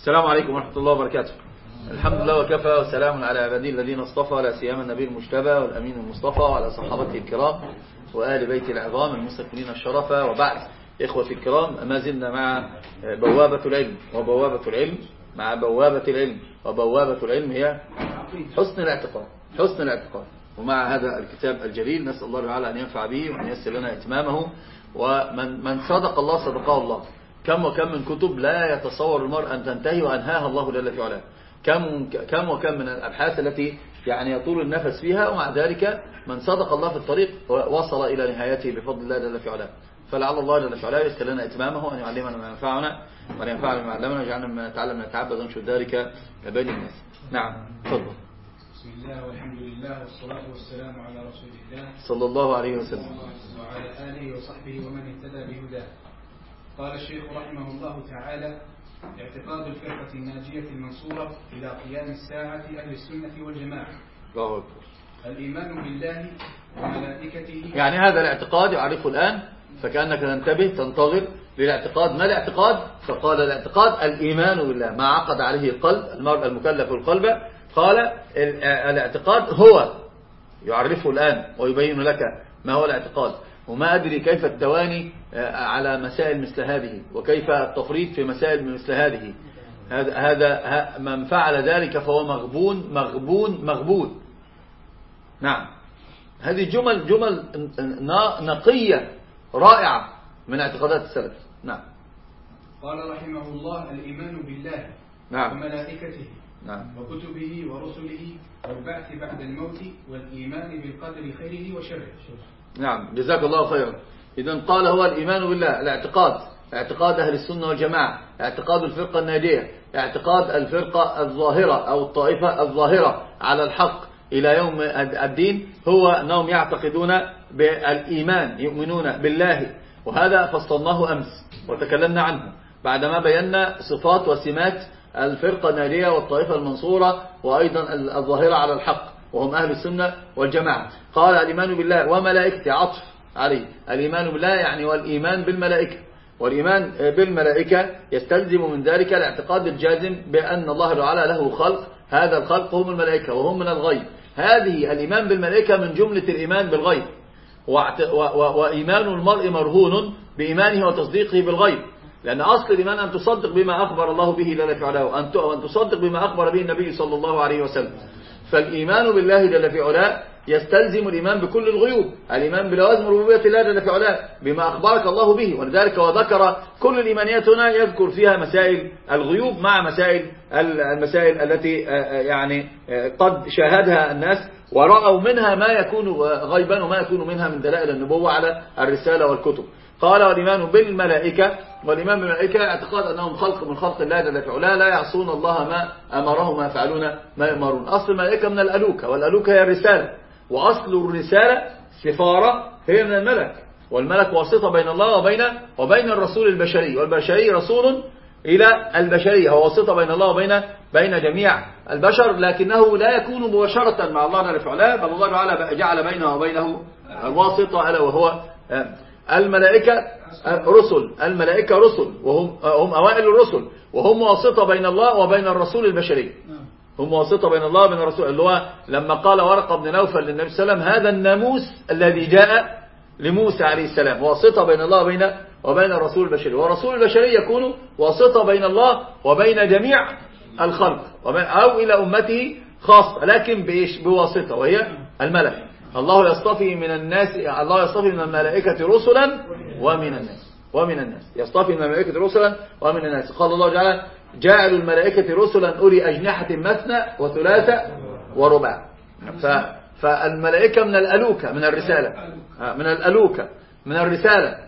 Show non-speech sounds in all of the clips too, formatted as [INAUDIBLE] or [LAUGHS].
السلام عليكم ورحمة الله وبركاته. الحمد لله وكفى وسلام على عبادي الذين اصطفى لا سيما النبي المجتبى والأمين المصطفى وعلى صحابته الكرام وآل بيت العظام المستكملين الشرفة وبعد إخوة الكرام ما زلنا مع بوابة العلم وبوابة العلم مع بوابة العلم وبوابة العلم هي حسن الاعتقاد حسن الاعتقاد. ومع هذا الكتاب الجليل نسأل الله تعالى أن ينفع به وأن يسر لنا إتمامه. ومن من صدق الله صدقه الله. كم وكم من كتب لا يتصور المرء أن تنتهي وأنهاها الله جل في علاه. كم كم وكم من الأبحاث التي يعني يطول النفس فيها ومع ذلك من صدق الله في الطريق وصل إلى نهايته بفضل الله جل في علاه. فلعل الله جل في علاه يسر لنا إتمامه وأن يعلمنا ما ينفعنا وأن ينفعنا ما علمنا ويجعلنا ما نتعلم نتعبد ونشهد ذلك بين الناس. نعم تفضل. بسم الله والحمد لله والصلاة والسلام على رسول الله. صلى الله عليه وسلم. وعلى آله وصحبه ومن اهتدى بهداه. قال الشيخ رحمه الله تعالى اعتقاد الفرقة الناجية المنصورة إلى قيام الساعة أهل السنة والجماعة. الله أكبر. الإيمان بالله وملائكته. يعني هذا الاعتقاد يعرفه الآن فكأنك تنتبه تنتظر للاعتقاد. ما الاعتقاد؟ فقال الاعتقاد الإيمان بالله ما عقد عليه القلب المرء المكلف القلب. قال الاعتقاد هو يعرفه الآن ويبين لك ما هو الاعتقاد. وما أدري كيف التواني على مسائل مثل هذه وكيف التفريط في مسائل مثل هذه. هذا هذا من فعل ذلك فهو مغبون مغبون مغبون. نعم. هذه جمل جمل نقية رائعة من اعتقادات السلف. نعم. قال رحمه الله الإيمان بالله نعم. وملائكته نعم. وكتبه ورسله والبعث بعد الموت والإيمان بالقدر خيره وشره. نعم جزاك الله خيرا. إذا قال هو الإيمان بالله الاعتقاد. اعتقاد أهل السنة والجماعة. اعتقاد الفرقة الناجية. اعتقاد الفرقة الظاهرة أو الطائفة الظاهرة على الحق إلى يوم الدين. هو أنهم يعتقدون بالإيمان يؤمنون بالله. وهذا فصلناه أمس وتكلمنا عنه. بعدما بينا صفات وسمات الفرقة الناجية والطائفة المنصورة وأيضا الظاهرة على الحق. وهم أهل السنة والجماعة. قال الإيمان بالله وملائكته عطف عليه. الإيمان بالله يعني والإيمان بالملائكة. والإيمان بالملائكة يستلزم من ذلك الاعتقاد الجازم بأن الله تعالى له خلق. هذا الخلق هم الملائكة وهم من الغيب. هذه الإيمان بالملائكة من جملة الإيمان بالغيب. وإيمان المرء مرهون بإيمانه وتصديقه بالغيب. لأن أصل الإيمان أن تصدق بما أخبر الله به في علاه وأن تصدق بما أخبر به النبي صلى الله عليه وسلم. فالإيمان بالله جل في علاه يستلزم الإيمان بكل الغيوب. الإيمان بلوازم ربوبية الله جل في علاه بما أخبرك الله به ولذلك وذكر كل الإيمانيات هنا يذكر فيها مسائل الغيوب مع مسائل المسائل التي يعني قد شاهدها الناس ورأوا منها ما يكون غيبا وما يكون منها من دلائل النبوة على الرسالة والكتب. قال والإيمان بالملائكة والإيمان بالملائكة اعتقاد أنهم خلق من خلق الله جل في علاه لا يعصون الله ما أمرهم ما يفعلون ما يأمرون أصل الملائكة من الألوكة والألوكة هي الرسالة وأصل الرسالة سفارة هي من الملك والملك واسطة بين الله وبين وبين الرسول البشري والبشري رسول إلى البشرية هو واسطة بين الله وبين بين جميع البشر لكنه لا يكون مباشرة مع الله جل في علاه بل الله تعالى جعل بينه وبينه الواسطة ألا وهو الملائكة رسل الملائكة رسل وهم هم أوائل الرسل وهم واسطة بين الله وبين الرسول البشري. هم واسطة بين الله وبين الرسول اللي هو لما قال ورقة بن نوفل للنبي صلى الله عليه وسلم هذا الناموس الذي جاء لموسى عليه السلام. واسطة بين الله وبين وبين الرسول البشري. والرسول البشري يكون واسطة بين الله وبين جميع الخلق أو إلى أمته خاصة لكن بإيش؟ بواسطة وهي الملك. الله يصطفي من الناس الله يصطفي من الملائكة رسلا ومن الناس ومن الناس. يصطفي من الملائكة رسلا ومن الناس. قال الله تعالى جعل الملائكة رسلا أولي أجنحة مثنى وثلاثة ورباع. فالملائكة من الألوكة من الرسالة. من الألوكة من الرسالة.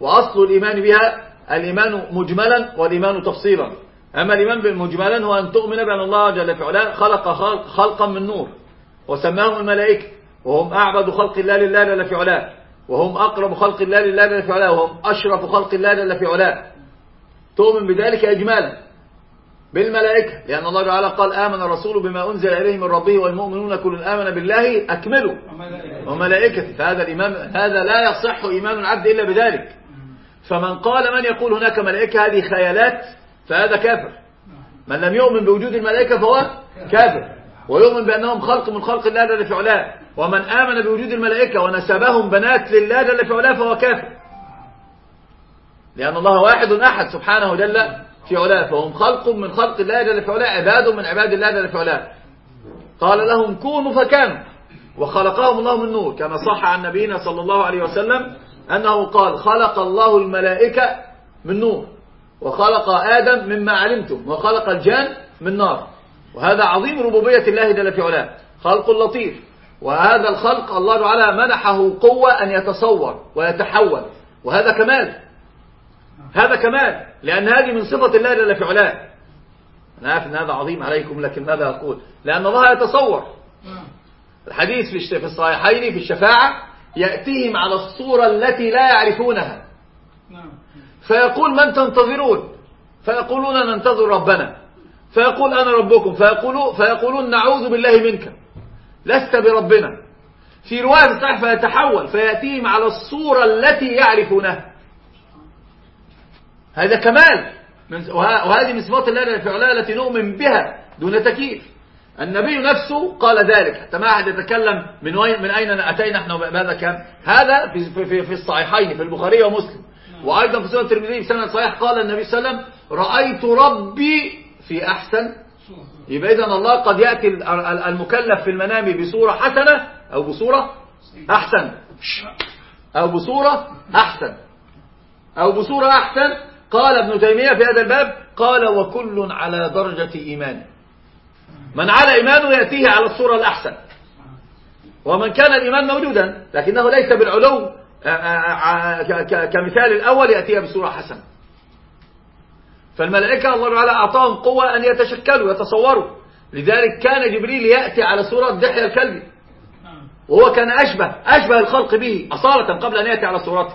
وأصل الإيمان بها الإيمان مجملا والإيمان تفصيلا. أما الإيمان بالمجملا هو أن تؤمن بأن الله جل في علاه خلق خلقا من نور. وسماهم الملائكة. وهم أعبد خلق الله لله جل في علاه وهم أقرب خلق الله لله جل في علاه وهم أشرف خلق الله جل في علاه تؤمن بذلك إجمالا بالملائكة. لأن الله تعالى قال آمن الرسول بما أنزل إليه من ربه والمؤمنون كل آمن بالله أكملوا. وملائكته فهذا الإمام هذا لا يصح إيمان العبد إلا بذلك. فمن قال من يقول هناك ملائكة هذه خيالات فهذا كافر. من لم يؤمن بوجود الملائكة فهو كافر. ويؤمن بأنهم خلق من خلق الله جل في علاه. ومن آمن بوجود الملائكة ونسبهم بنات لله جل في علاه فهو كافر. لأن الله واحد أحد سبحانه جل في علاه. فهم خلق من خلق الله جل في علاه عباد من عباد الله جل في علاه. قال لهم كونوا فكانوا. وخلقهم الله من نور كما صح عن نبينا صلى الله عليه وسلم أنه قال خلق الله الملائكة من نور. وخلق آدم مما علمتم وخلق الجان من نار. وهذا عظيم ربوبية الله جل في علاه. خلق لطيف. وهذا الخلق الله تعالى منحه قوة أن يتصور ويتحول. وهذا كمال. هذا كمال. لأن هذه من صفة الله جل في علاه. أنا عارف أن هذا عظيم عليكم لكن ماذا أقول؟ لأن الله يتصور. الحديث في الصحيحين في الشفاعة يأتيهم على الصورة التي لا يعرفونها. فيقول من تنتظرون؟ فيقولون ننتظر ربنا. فيقول أنا ربكم فيقولون, فيقولون نعوذ بالله منك. لست بربنا. في رواية صحيح فيتحول فيأتيهم على الصورة التي يعرفونها. هذا كمال. وهذه من صفات الله في علاه التي نؤمن بها دون تكييف. النبي نفسه قال ذلك. حتى ما أحد يتكلم من وين من أين أتينا نحن بهذا كان هذا في في في الصحيحين في البخاري ومسلم. وأيضا في سنة الترمذي بسنة صحيح قال النبي صلى الله عليه وسلم رأيت ربي في أحسن. يبقى إذن الله قد يأتي المكلف في المنام بصورة حسنة أو بصورة أحسن. أو بصورة أحسن. أو بصورة أحسن. قال ابن تيمية في هذا الباب قال وكل على درجة إيمان. من على إيمانه يأتيه على الصورة الأحسن. ومن كان الإيمان موجودا لكنه ليس بالعلو كمثال الأول يأتيها بصورة حسنة. فالملائكة الله تعالى أعطاهم قوة أن يتشكلوا يتصوروا. لذلك كان جبريل يأتي على صورة دحية الكلب. وهو كان أشبه أشبه الخلق به أصالة قبل أن يأتي على صورته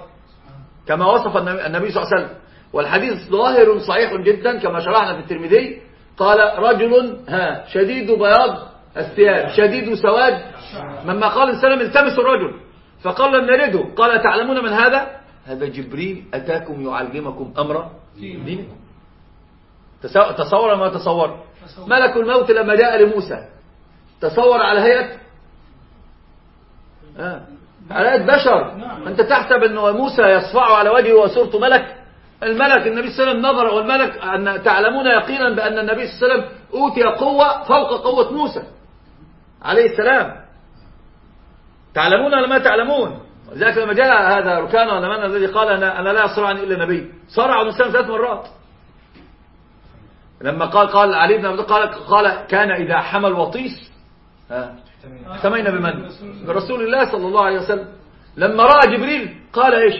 كما وصف النبي صلى الله عليه وسلم. والحديث ظاهر صحيح جدا كما شرحنا في الترمذي. قال رجل ها شديد بياض الثياب شديد سواد. مما قال السلام التمسوا الرجل. فقال لم نرده قال تعلمون من هذا؟ هذا جبريل أتاكم يعلمكم أمر دينكم. تصور ما تصور. ملك الموت لما جاء لموسى. تصور على هيئة؟ آه. على هيئة بشر. أنت تحسب أن موسى يصفع على وجهه وصورته ملك. الملك النبي صلى الله عليه وسلم نظر والملك أن تعلمون يقينا بأن النبي صلى الله عليه وسلم أوتي قوة فوق قوة موسى عليه السلام. تعلمون ولا ما تعلمون؟ ولذلك لما جاء هذا ركان ولمن الذي قال أنا, أنا لا أصرعني إلا نبي. صرع الإنسان ثلاث مرات. لما قال قال علي بن قال قال كان إذا حمل وطيس احتمينا بمن؟ برسول الله صلى الله عليه وسلم. لما رأى جبريل قال إيش؟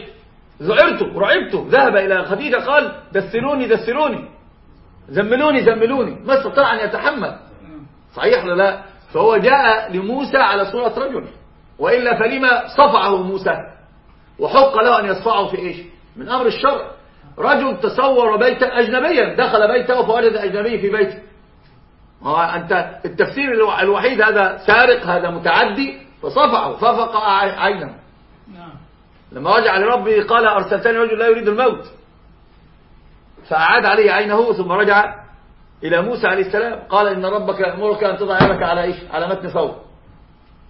ذعرت رعبت ذهب إلى خديجة قال دثروني دثروني. زملوني زملوني. ما استطاع أن يتحمل. صحيح ولا لا؟ فهو جاء لموسى على صورة رجل. وإلا فلما صفعه موسى؟ وحق له أن يصفعه في إيش؟ من أمر الشرع. رجل تصور بيتا أجنبيا دخل بيته فوجد أجنبي في بيته. أنت التفسير الوحيد هذا سارق هذا متعدي فصفعه ففق عينه. لما رجع لربه قال أرسلتني رجل لا يريد الموت. فأعاد عليه عينه ثم رجع إلى موسى عليه السلام. قال إن ربك يأمرك أن تضع يدك على إيش؟ على متن ثوب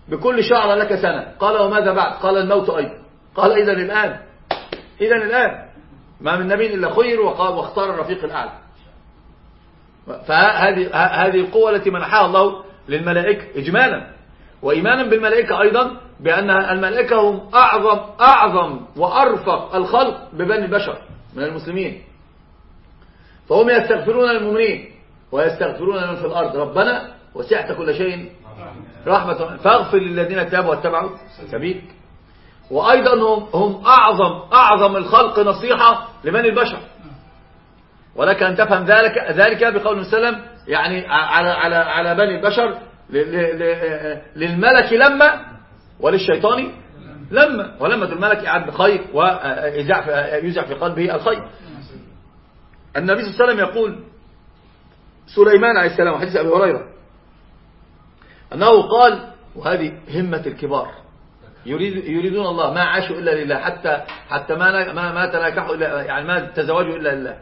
بكل شعر لك سنة. قال وماذا بعد؟ قال الموت أيضا. قال إذا الآن. إذا الآن. ما من نبي إلا خير واختار الرفيق الأعلى. فهذه هذه القوة التي منحها الله للملائكة إجمالا. وإيمانا بالملائكة أيضا بأن الملائكة هم أعظم أعظم وأرفق الخلق ببني البشر من المسلمين. فهم يستغفرون للمؤمنين ويستغفرون من في الأرض. ربنا وسعت كل شيء رحمة. فاغفر للذين تابوا واتبعوا سبيلك. وأيضا هم, هم أعظم أعظم الخلق نصيحة لمن البشر. ولك أن تفهم ذلك ذلك بقول وسلم يعني على على على بني البشر للملك لما وللشيطان لما. ولما الملك يعد بخير ويزع في قلبه الخير. النبي صلى الله عليه وسلم يقول سليمان عليه السلام وحديث أبي هريرة أنه قال وهذه همة الكبار يريد يريدون الله. ما عاشوا إلا لله. حتى حتى ما ما ما تناكحوا إلا يعني ما تزوجوا إلا لله.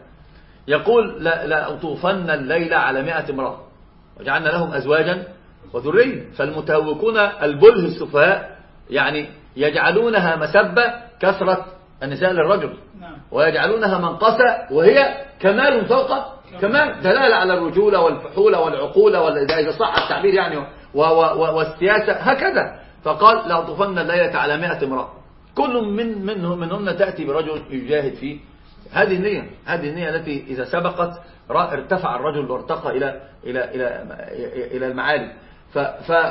يقول لا, لا أطوفن الليلة على مئة امرأة وجعلنا لهم أزواجا وذرية. فالمتهوكون البله السفهاء يعني يجعلونها مسبة كثرة النساء للرجل. نعم. ويجعلونها منقسة وهي كمال فوق كمال. دلالة على الرجولة والفحولة والعقولة وال- إذا صح التعبير يعني و- و- و- والسياسة. هكذا. فقال لأطوفن الليلة على مئة امرأة. كل من منهم منهن تأتي برجل يجاهد فيه. هذه النية هذه النية التي إذا سبقت ارتفع الرجل وارتقى إلى إلى إلى إلى المعالي.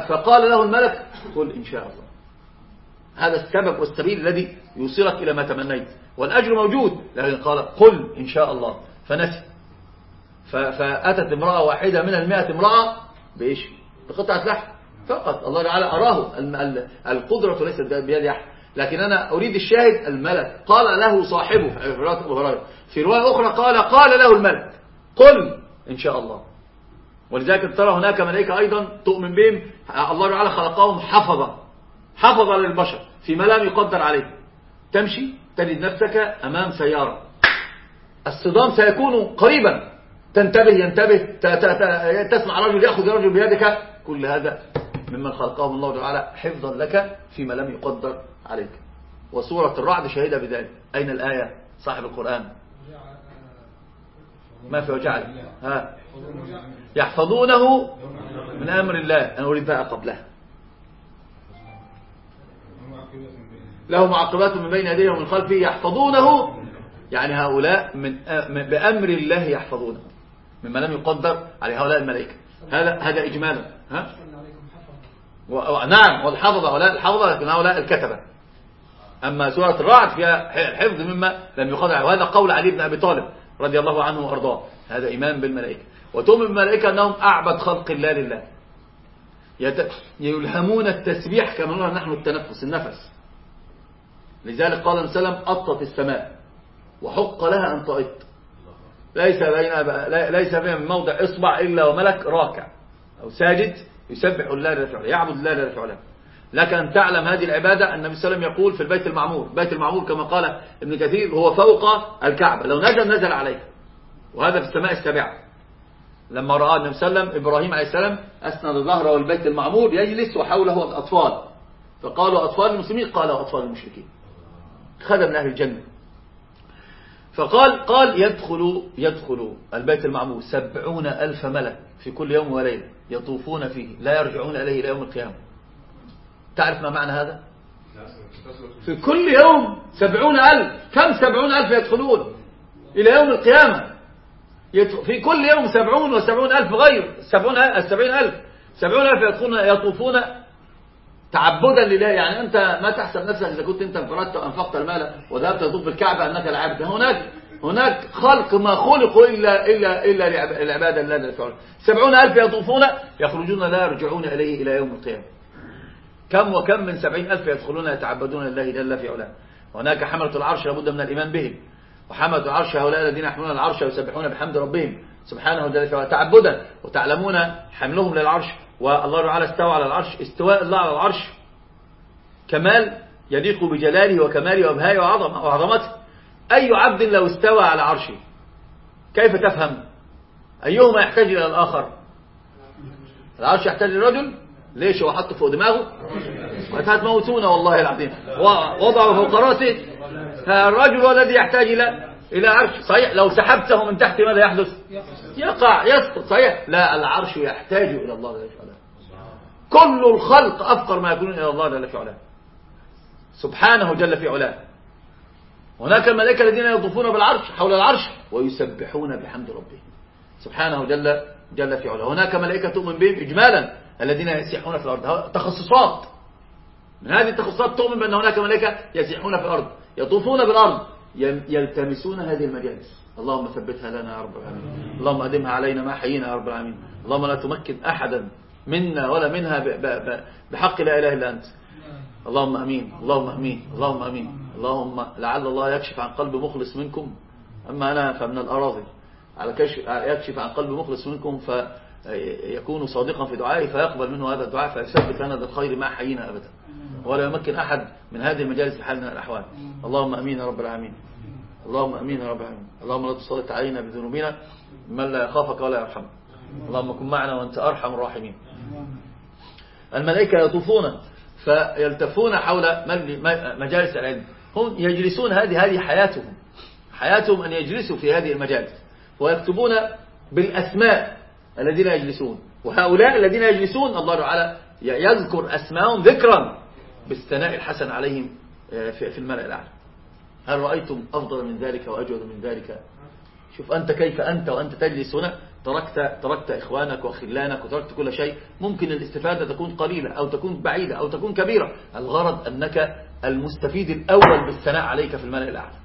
فقال له الملك قل إن شاء الله. هذا السبب والسبيل الذي يوصلك إلى ما تمنيت. والأجر موجود لكن قال قل إن شاء الله. فنسي. فأتت امرأة واحدة من المائة امرأة بإيش؟ بقطعة لحم. فقط. الله تعالى أراه. القدرة ليست بيد أحد. لكن أنا أريد الشاهد الملك. قال له صاحبه. في رواية أخرى قال قال له الملك قل إن شاء الله. ولذلك ترى هناك ملائكة أيضا تؤمن بهم. الله تعالى خلقهم حفظا. حفظا للبشر فيما لم يقدر عليه. تمشي تجد نفسك أمام سيارة. الصدام سيكون قريبا. تنتبه ينتبه تسمع رجل يأخذ رجل بيدك. كل هذا ممن خلقهم الله تعالى حفظا لك فيما لم يقدر عليك. وسورة الرعد شهيدة بذلك. أين الآية؟ صاحب القرآن. ما في وجعل؟ ها؟ يحفظونه من أمر الله. أنا أريد بقى قبلها له. معقبات من بين يديه ومن خلفه يحفظونه. يعني هؤلاء من بأمر الله يحفظونه. مما لم يقدر على هؤلاء الملائكة. هذا هذا إجمالا. ها؟ و... نعم والحفظة هؤلاء الحفظة لكن هؤلاء الكتبة. أما سورة الرعد فيها حفظ مما لم عليه وهذا قول علي بن أبي طالب رضي الله عنه وأرضاه. هذا إيمان بالملائكة. وتؤمن بالملائكة أنهم أعبد خلق الله لله. يت... يلهمون التسبيح كما نقول نحن التنفس النفس. لذلك قال النبي صلى الله عليه وسلم أطت السماء وحق لها أن تأط ليس بين ليس فيها من موضع إصبع إلا وملك راكع أو ساجد. يسبح الله لا فعله يعبد الله لا فعله لك أن تعلم هذه العبادة النبي صلى الله عليه وسلم يقول في البيت المعمور. بيت المعمور كما قال ابن كثير هو فوق الكعبة. لو نزل نزل عليه وهذا في السماء السابعة. لما رأى النبي صلى الله عليه وسلم إبراهيم عليه السلام أسند ظهره البيت المعمور يجلس وحوله الأطفال. فقالوا أطفال المسلمين؟ قالوا أطفال المشركين. خدم أهل الجنة. فقال قال يدخل يدخل البيت المعمور. سبعون ألف ملك في كل يوم وليلة يطوفون فيه لا يرجعون إليه إلى يوم القيامة. تعرف ما معنى هذا؟ في كل يوم سبعون ألف. كم سبعون ألف يدخلون إلى يوم القيامة؟ في كل يوم سبعون وسبعون ألف غير. سبعون السبعين ألف. سبعون ألف يدخلون يطوفون تعبدا لله يعني أنت ما تحسب نفسك إذا كنت أنت انفردت وأنفقت المال وذهبت تطوف بالكعبة أنك العبد هناك هناك خلق ما خلقوا إلا إلا إلا لعب- للعبادة لا للفعل سبعون ألف يطوفون يخرجون لا يرجعون إليه إلى يوم القيامة. كم وكم من سبعين ألف يدخلون يتعبدون لله جل في علاه. هناك حملة العرش لابد من الإيمان بهم. وحملة العرش هؤلاء الذين يحملون العرش ويسبحون بحمد ربهم سبحانه علاه. تعبدا وتعلمون حملهم للعرش والله تعالى استوى على العرش استواء الله على العرش. كمال يليق بجلاله وكماله وأبهائه وعظمه وعظمته. أي عبد لو استوى على عرشه؟ كيف تفهم؟ أيهما يحتاج إلى الآخر؟ العرش يحتاج للرجل ليش هو حطه فوق دماغه؟ هتموتون والله العظيم. وضعه فوق رأسه. الرجل هو الذي يحتاج إلى إلى عرش. صحيح؟ لو سحبته من تحت ماذا يحدث؟ يقع. يسقط. صحيح؟ لا العرش يحتاج إلى الله كل الخلق أفقر ما يكون إلى الله جل في علاه. سبحانه جل في علاه. هناك الملائكة الذين يطوفون بالعرش حول العرش ويسبحون بحمد ربهم. سبحانه جل جل في علاه. هناك ملائكة تؤمن بهم إجمالا الذين يسيحون في الأرض. تخصصات. من هذه التخصصات تؤمن بأن هناك ملائكة يسيحون في الأرض يطوفون بالأرض يلتمسون هذه المجالس. اللهم ثبتها لنا يا رب العالمين. اللهم أدمها علينا ما حيينا يا رب العالمين. اللهم لا تمكن أحدا منا ولا منها بحق لا إله إلا أنت. اللهم أمين اللهم أمين اللهم أمين. اللهم لعل الله يكشف عن قلب مخلص منكم. أما أنا فمن الأراضي. على كشف يكشف عن قلب مخلص منكم فيكون صادقا في دعائه فيقبل منه هذا الدعاء فيثبت لنا بالخير ما حيينا أبدا. ولا يمكن أحد من هذه المجالس بحال من الأحوال. اللهم أمين يا رب العالمين. اللهم آمين يا رب العالمين. اللهم لا تسلط علينا بذنوبنا من لا يخافك ولا يرحمك. اللهم كن معنا وأنت أرحم الراحمين. الملائكة يطوفون فيلتفون حول مجالس العلم. هم يجلسون هذه هذه حياتهم. حياتهم أن يجلسوا في هذه المجالس. ويكتبون بالأسماء الذين يجلسون. وهؤلاء الذين يجلسون الله تعالى يذكر أسماءهم ذكرا بالثناء الحسن عليهم آه، في الملأ الأعلى. هل رأيتم أفضل من ذلك وأجود من ذلك؟ شوف أنت كيف أنت وأنت تجلس هنا؟ تركت, تركت إخوانك وخلانك وتركت كل شيء ممكن الاستفادة تكون قليلة أو تكون بعيدة أو تكون كبيرة. الغرض أنك المستفيد الأول بالثناء عليك في الملأ الأعلى.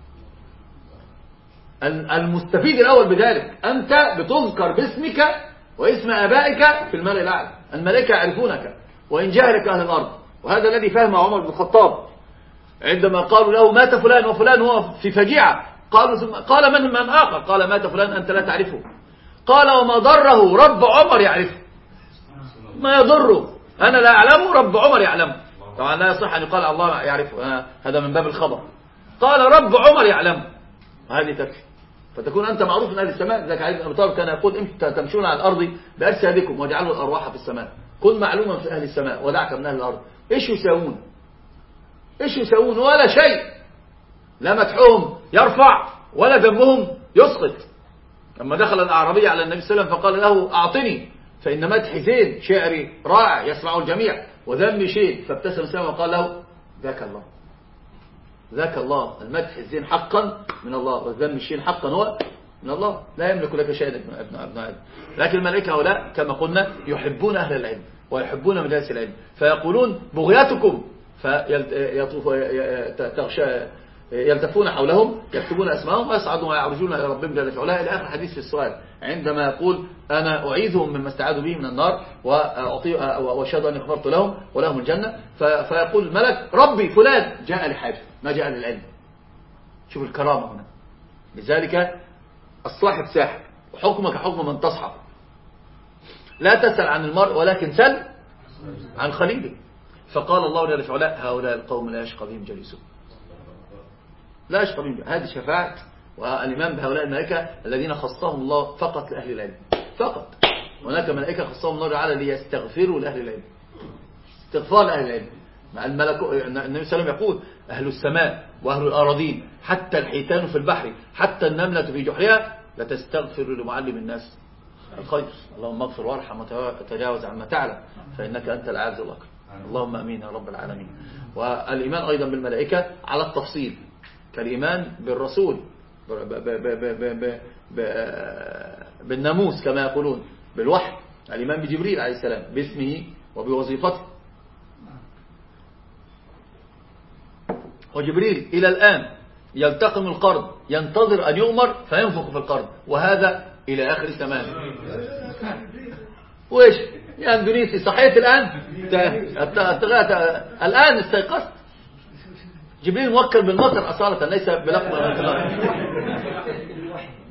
المستفيد الأول بذلك أنت بتذكر باسمك واسم آبائك في الملأ الأعلى. الملائكة يعرفونك وإن جهلك أهل الأرض. وهذا الذي فهم عمر بن الخطاب. عندما قالوا له مات فلان وفلان هو في فجيعة قالوا قال من من آخر؟ قال مات فلان أنت لا تعرفه. قال وما ضره رب عمر يعرفه. ما يضره. أنا لا أعلمه رب عمر يعلمه طبعا لا يصح أن يقال الله يعرفه. هذا من باب الخبر. قال رب عمر يعلمه هذه تكفي. فتكون أنت معروف من أهل السماء. ذلك علي بن أبي طالب كان يقول تمشون على الأرض بأجسادكم واجعلوا الأرواح في السماء. كن معلوما في أهل السماء. ودعك من أهل الأرض. إيش يساوون؟ إيش يساوون؟ ولا شيء. لا مدحهم يرفع ولا ذمهم يسقط. لما دخل الأعرابي على النبي صلى الله عليه وسلم فقال له أعطني. فإن مدحي زين شعري رائع يسمعه الجميع. وذمي شيء. فابتسم سلم وقال له ذاك الله. ذاك الله. المدح الزين حقا من الله. والذم الشين حقا هو من الله. لا يملك لك شيئا ابن ابن آدم لكن الملائكة هؤلاء كما قلنا يحبون أهل العلم ويحبون مجالس العلم. فيقولون بغياتكم. فيطوف يلتفون حولهم يكتبون اسمائهم ويصعدون ويعرجون إلى ربهم جل وعلا. إلى آخر حديث في السؤال عندما يقول أنا أعيذهم مما استعاذوا به من النار وأشهد أني غفرت لهم ولهم الجنة فيقول الملك ربي فلان جاء لحاجة ما جاء للعلم. شوف الكرامة هنا. لذلك الصاحب ساحب وحكمك حكم من تصحب. لا تسأل عن المرء ولكن سل عن خليله. فقال الله جل وعلا هؤلاء القوم لا يشقى بهم جليسون لا يشقى هذه شفاعة والإمام بهؤلاء الملائكة الذين خصهم الله فقط لأهل العلم. فقط. هناك ملائكة خصهم الله تعالى ليستغفروا لأهل العلم. استغفار لأهل العلم. الملك النبي صلى الله عليه وسلم يقول أهل السماء وأهل الأراضين حتى الحيتان في البحر حتى النملة في جحرها لتستغفر لمعلم الناس. الخير. اللهم اغفر وارحم وتجاوز عما تعلم فإنك أنت العاز الأكرم اللهم أمين يا رب العالمين. والإيمان أيضا بالملائكة على التفصيل. كالإيمان بالرسول بالناموس كما يقولون بالوحي الإيمان بجبريل عليه السلام باسمه وبوظيفته. وجبريل إلى الآن يلتقم القرض ينتظر أن يؤمر فينفخ في القرض وهذا إلى آخر الزمان. وإيش؟ يا أندونيسي صحيت الآن؟ الآن استيقظت. جبريل موكل بالمطر أصالة ليس بلقب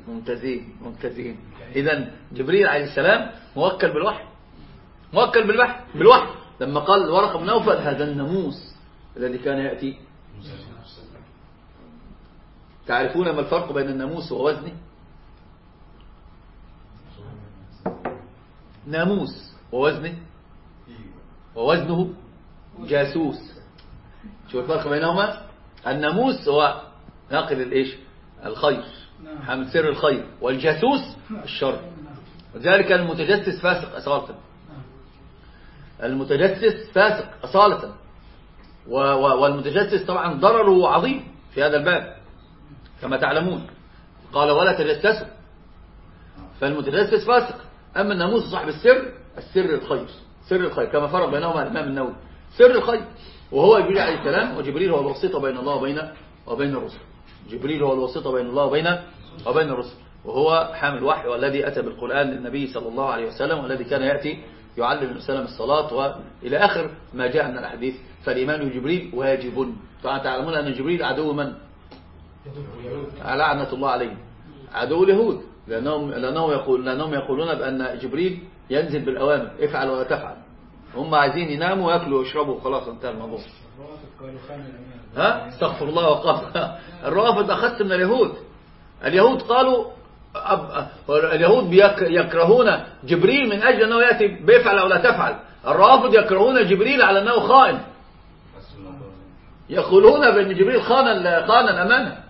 ممتازين ممتازين. إذا جبريل عليه السلام موكل بالوحي. موكل بالوحي بالوحي. لما قال ورقة بن نوفل هذا الناموس الذي كان يأتي. تعرفون ما الفرق بين الناموس ووزنه؟ ناموس ووزنه. ووزنه جاسوس. شو الفرق بينهما. الناموس هو ناقل الإيش؟ الخير. حامل سر الخير. والجاسوس الشر. وذلك المتجسس فاسق أصالة. المتجسس فاسق أصالة. والمتجسس طبعا ضرره عظيم في هذا الباب كما تعلمون. قال ولا تجسسوا. فالمتجسس فاسق. أما الناموس صاحب السر السر الخير. سر الخير كما فرق بينهما الإمام النووي. سر الخير. وهو جبريل عليه السلام وجبريل هو الوسيط بين الله وبين وبين الرسل. جبريل هو الوسيط بين الله وبين وبين الرسل. وهو حامل وحي والذي أتى بالقرآن للنبي صلى الله عليه وسلم والذي كان يأتي يعلم صلى الصلاة وإلى آخر ما جاء من الأحاديث. فالإيمان بجبريل واجب. طبعا تعلمون أن جبريل عدو من؟ لعنة الله عليه. عدو اليهود. لأنهم, لأنهم, يقول لأنهم يقولون بأن جبريل ينزل بالأوامر. افعل ولا تفعل. هم عايزين يناموا ويأكلوا ويشربوا وخلاص انتهى الموضوع. ها؟ استغفر الله وقال. [LAUGHS] الروافض أخذت من اليهود. اليهود قالوا اليهود يكرهون جبريل من أجل أنه يأتي بيفعل أو لا تفعل. الرافض يكرهون جبريل على أنه خائن. يقولون بأن جبريل خان خان الأمانة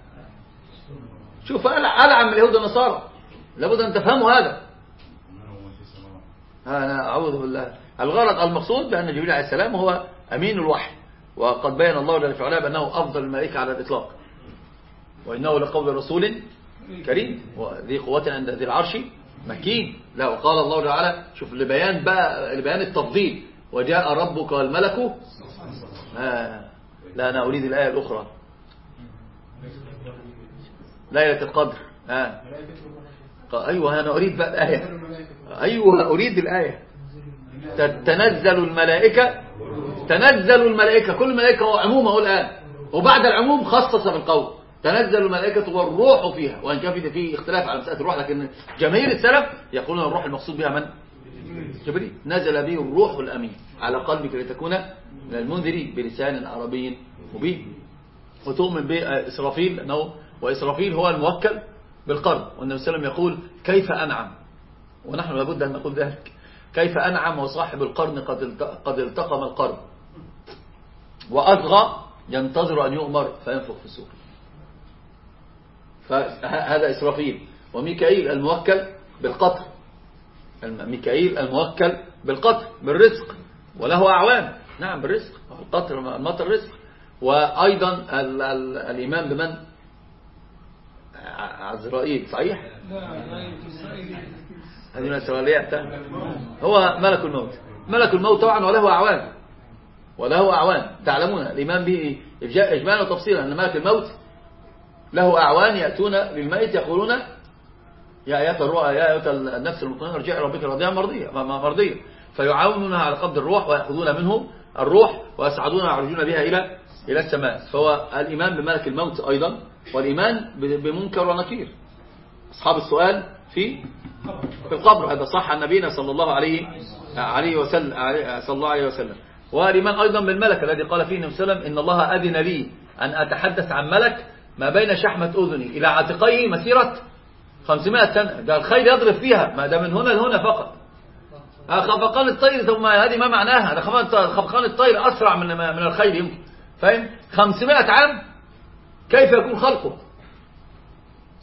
شوف ألعن من اليهود والنصارى. لابد أن تفهموا هذا. أنا أعوذ بالله. الغرض المقصود بأن جبريل عليه السلام هو أمين الوحي وقد بين الله جل وعلا بأنه أفضل الملائكة على الإطلاق. وإنه لقول رسول كريم وذي قوة عند ذي العرش مكين. لا وقال الله تعالى شوف لبيان بقى لبيان التفضيل. وجاء ربك والملك. آه. لا أنا أريد الآية الأخرى. ليلة القدر. آه. أيوة أنا أريد بقى الآية. أيوة أريد الآية. تنزل الملائكة تنزل الملائكة كل الملائكة هو عموم أقول الآن وبعد العموم خصص بالقول تنزل الملائكة والروح فيها وإن كان في اختلاف على مسألة الروح لكن جماهير السلف يقولون الروح المقصود بها من؟ جبريل. نزل به الروح الأمين على قلبك لتكون من المنذرين بلسان عربي مبين. وتؤمن بإسرافيل أنه وإسرافيل هو الموكل بالقرب والنبي صلى الله عليه وسلم يقول كيف أنعم؟ ونحن لابد أن نقول ذلك. كيف أنعم وصاحب القرن قد التقم القرن وأصغى ينتظر أن يؤمر فينفخ في السور فهذا إسرافيل وميكائيل الموكل بالقطر ميكائيل الموكل بالقطر بالرزق وله أعوان نعم بالرزق القطر المطر رزق وأيضا ال ال الإيمان بمن عزرائيل صحيح هذه من الإسرائيلية هو ملك الموت. ملك الموت طبعا وله أعوان. وله أعوان. تعلمون الإيمان به إجمالا وتفصيلا أن ملك الموت له أعوان يأتون للميت يقولون يا آيات الرؤى يا آيات النفس المطمئنة ارجعي ربك راضية مرضية. مرضية. فيعاونونها على قبض الروح ويأخذون منه الروح ويسعدون ويعرجون بها إلى إلى السماء. فهو الإيمان بملك الموت أيضا والإيمان بمنكر ونكير. أصحاب السؤال في في القبر هذا صح عن نبينا صلى الله عليه عليه وسلم صلى الله عليه وسلم. والإيمان أيضا بالملك الذي قال فيه النبي صلى الله عليه وسلم إن الله أذن لي أن أتحدث عن ملك ما بين شحمة أذني إلى عاتقيه مسيرة 500 سنة. ده الخيل يضرب فيها ما ده من هنا لهنا فقط. خفقان الطير ثم هذه ما معناها؟ ده خفقان الطير أسرع من من الخيل يمكن. فاهم 500 عام كيف يكون خلقه؟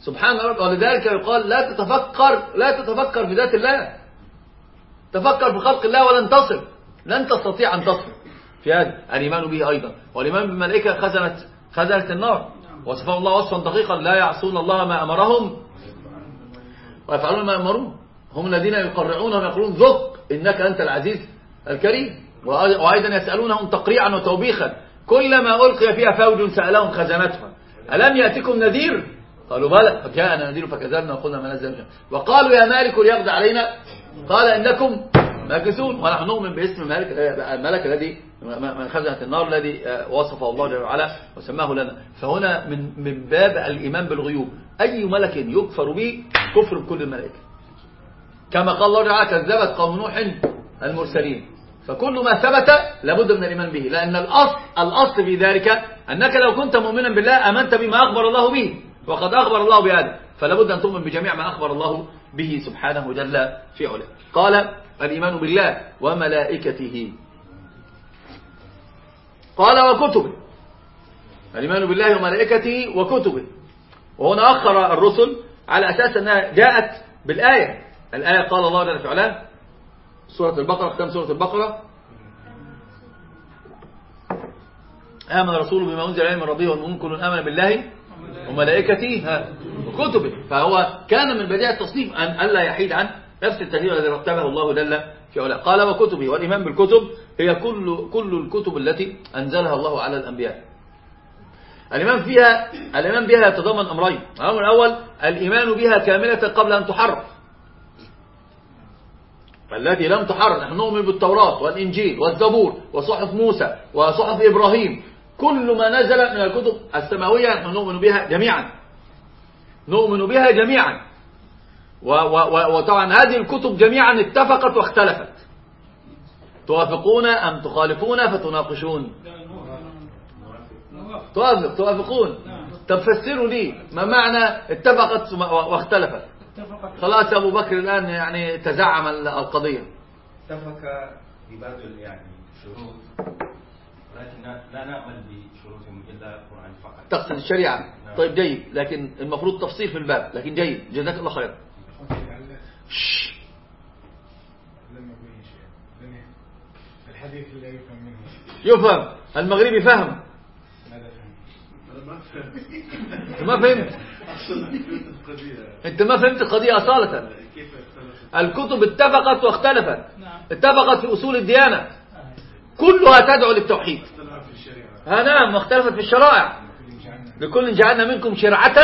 سبحان رب ولذلك يقال لا تتفكر لا تتفكر في ذات الله. تفكر في خلق الله ولن تصل. لن تستطيع أن تصل. في هذا الإيمان به أيضا. والإيمان بالملائكة خزنة خزنة النار. وصفه الله وصفا دقيقا. لا يعصون الله ما أمرهم ويفعلون ما يأمرون. هم الذين يقرعونهم يقولون ذق إنك أنت العزيز الكريم. وأيضا يسألونهم تقريعا وتوبيخا. كلما ألقي فيها فوج سألهم خزنتها. ألم يأتكم نذير؟ قالوا بلى فجاءنا نذير فكذبنا وقلنا ما نزل وقالوا يا مالك ليقضي علينا. قال إنكم ماكثون. ونحن نؤمن باسم مالك الملك الذي من خزنة النار الذي وصفه الله جل وعلا وسماه لنا. فهنا من من باب الإيمان بالغيوب. أي ملك يكفر به كفر بكل الملائكة. كما قال الله تعالى كذبت قوم نوح المرسلين. فكل ما ثبت لابد من الإيمان به. لأن الأصل, الأصل في ذلك أنك لو كنت مؤمنا بالله أمنت بما أخبر الله به. وقد أخبر الله بهذا فلابد أن تؤمن بجميع ما أخبر الله به سبحانه جل في علاه. قال الإيمان بالله وملائكته. قال وكتبه. الإيمان بالله وملائكته وكتبه. وهنا أخر الرسل على أساس أنها جاءت بالآية. الآية قال الله جل في علاه سورة البقرة ختام سورة البقرة. آمن الرسول بما أنزل عليه من ربه والمؤمنون كل آمن بالله وملائكته وكتبه. فهو كان من بداية التصنيف أن ألا يحيد عن نفس التغيير الذي رتبه الله جل في علاه قال وكتبه والإيمان بالكتب هي كل كل الكتب التي أنزلها الله على الأنبياء. الإيمان فيها الإيمان بها يتضمن أمرين. الأمر الأول الإيمان بها كاملة قبل أن تحرف. التي لم تحرر نحن نؤمن بالتوراة والإنجيل والزبور وصحف موسى وصحف إبراهيم كل ما نزل من الكتب السماوية نحن نؤمن بها جميعا. نؤمن بها جميعا. وطبعا هذه الكتب جميعا اتفقت واختلفت. توافقون أم تخالفون فتناقشون؟ توافق توافقون. طب فسروا لي ما معنى اتفقت واختلفت. خلاص أبو بكر الآن يعني تزعم القضية. اتفق ببعض يعني شروط. ولكن لا نعمل بشروطهم إلا القرآن فقط. تقصد الشريعة. طيب جيد. لكن المفروض تفصيل في الباب. لكن جيد. جزاك الله خير. الحديث لا يفهم منه يفهم. المغربي فهم. ماذا فهم؟ ما فهمت. أنت ما فهمت القضية أصالة. كيف اختلفت؟ الكتب اتفقت واختلفت. نعم. اتفقت في أصول الديانة. كلها تدعو للتوحيد. نعم واختلفت في الشرائع. لكل جعلنا منكم شرعة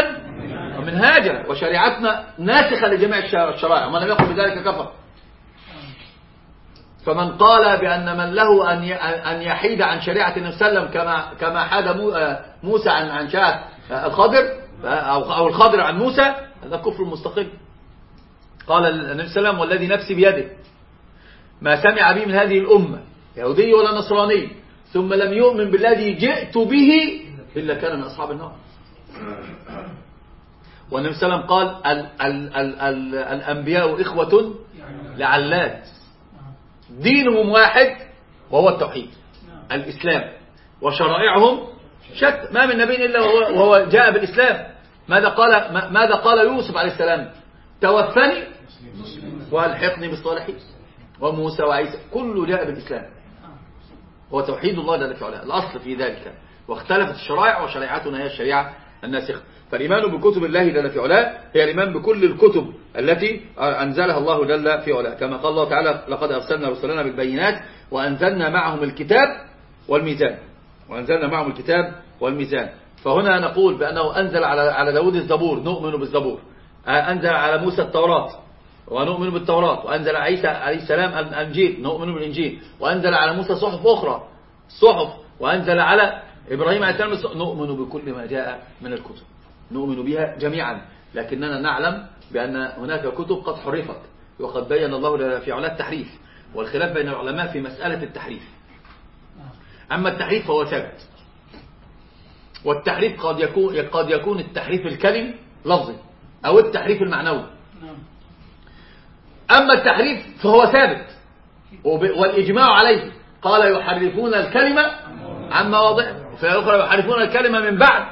ومنهاجا وشريعتنا ناسخة لجميع الش- الشرائع. ومن لم يقل بذلك كفر. فمن قال بأن من له أن أن يحيد عن شريعة النبي صلى الله عليه وسلم كما كما حاد مو- موسى عن عن الخضر أو أو الخضر عن موسى هذا كفر مستقل. قال النبي صلى الله عليه وسلم والذي نفسي بيده ما سمع به من هذه الأمة يهودي ولا نصراني. ثم لم يؤمن بالذي جئت به إلا كان من أصحاب النار. والنبي صلى الله عليه وسلم قال ال ال ال ال الأنبياء إخوة لعلات. دينهم واحد وهو التوحيد الإسلام. وشرائعهم شتى. ما من نبي إلا وهو, وهو جاء بالإسلام. ماذا قال ما- ماذا قال يوسف عليه السلام؟ توفني وألحقني بالصالحين. وموسى وعيسى كله جاء بالإسلام. هو توحيد الله جل في علاه الأصل في ذلك. واختلفت الشرائع وشريعتنا هي الشريعة الناسخة. فالإيمان بكتب الله جل في علاه هي الإيمان بكل الكتب التي أنزلها الله جل في علاه كما قال الله تعالى لقد أرسلنا رسلنا بالبينات وأنزلنا معهم الكتاب والميزان. وأنزلنا معهم الكتاب والميزان. فهنا نقول بأنه أنزل على على داود الزبور نؤمن بالزبور. أنزل على موسى التوراة. ونؤمن بالتوراة. وأنزل عيسى عليه السلام الإنجيل. نؤمن بالإنجيل. وأنزل على موسى صحف أخرى. صحف. وأنزل على إبراهيم عليه السلام. نؤمن بكل ما جاء من الكتب. نؤمن بها جميعا. لكننا نعلم بأن هناك كتب قد حرفت. وقد بين الله لنا في علاه التحريف. والخلاف بين العلماء في مسألة التحريف. أما التحريف فهو ثابت. والتحريف قد يكون قد يكون التحريف الكلمي لفظي. أو التحريف المعنوي. نعم. أما التحريف فهو ثابت. والإجماع عليه. قال يحرفون الكلمة عن مواضعه في أخرى يحرفون الكلمة من بعد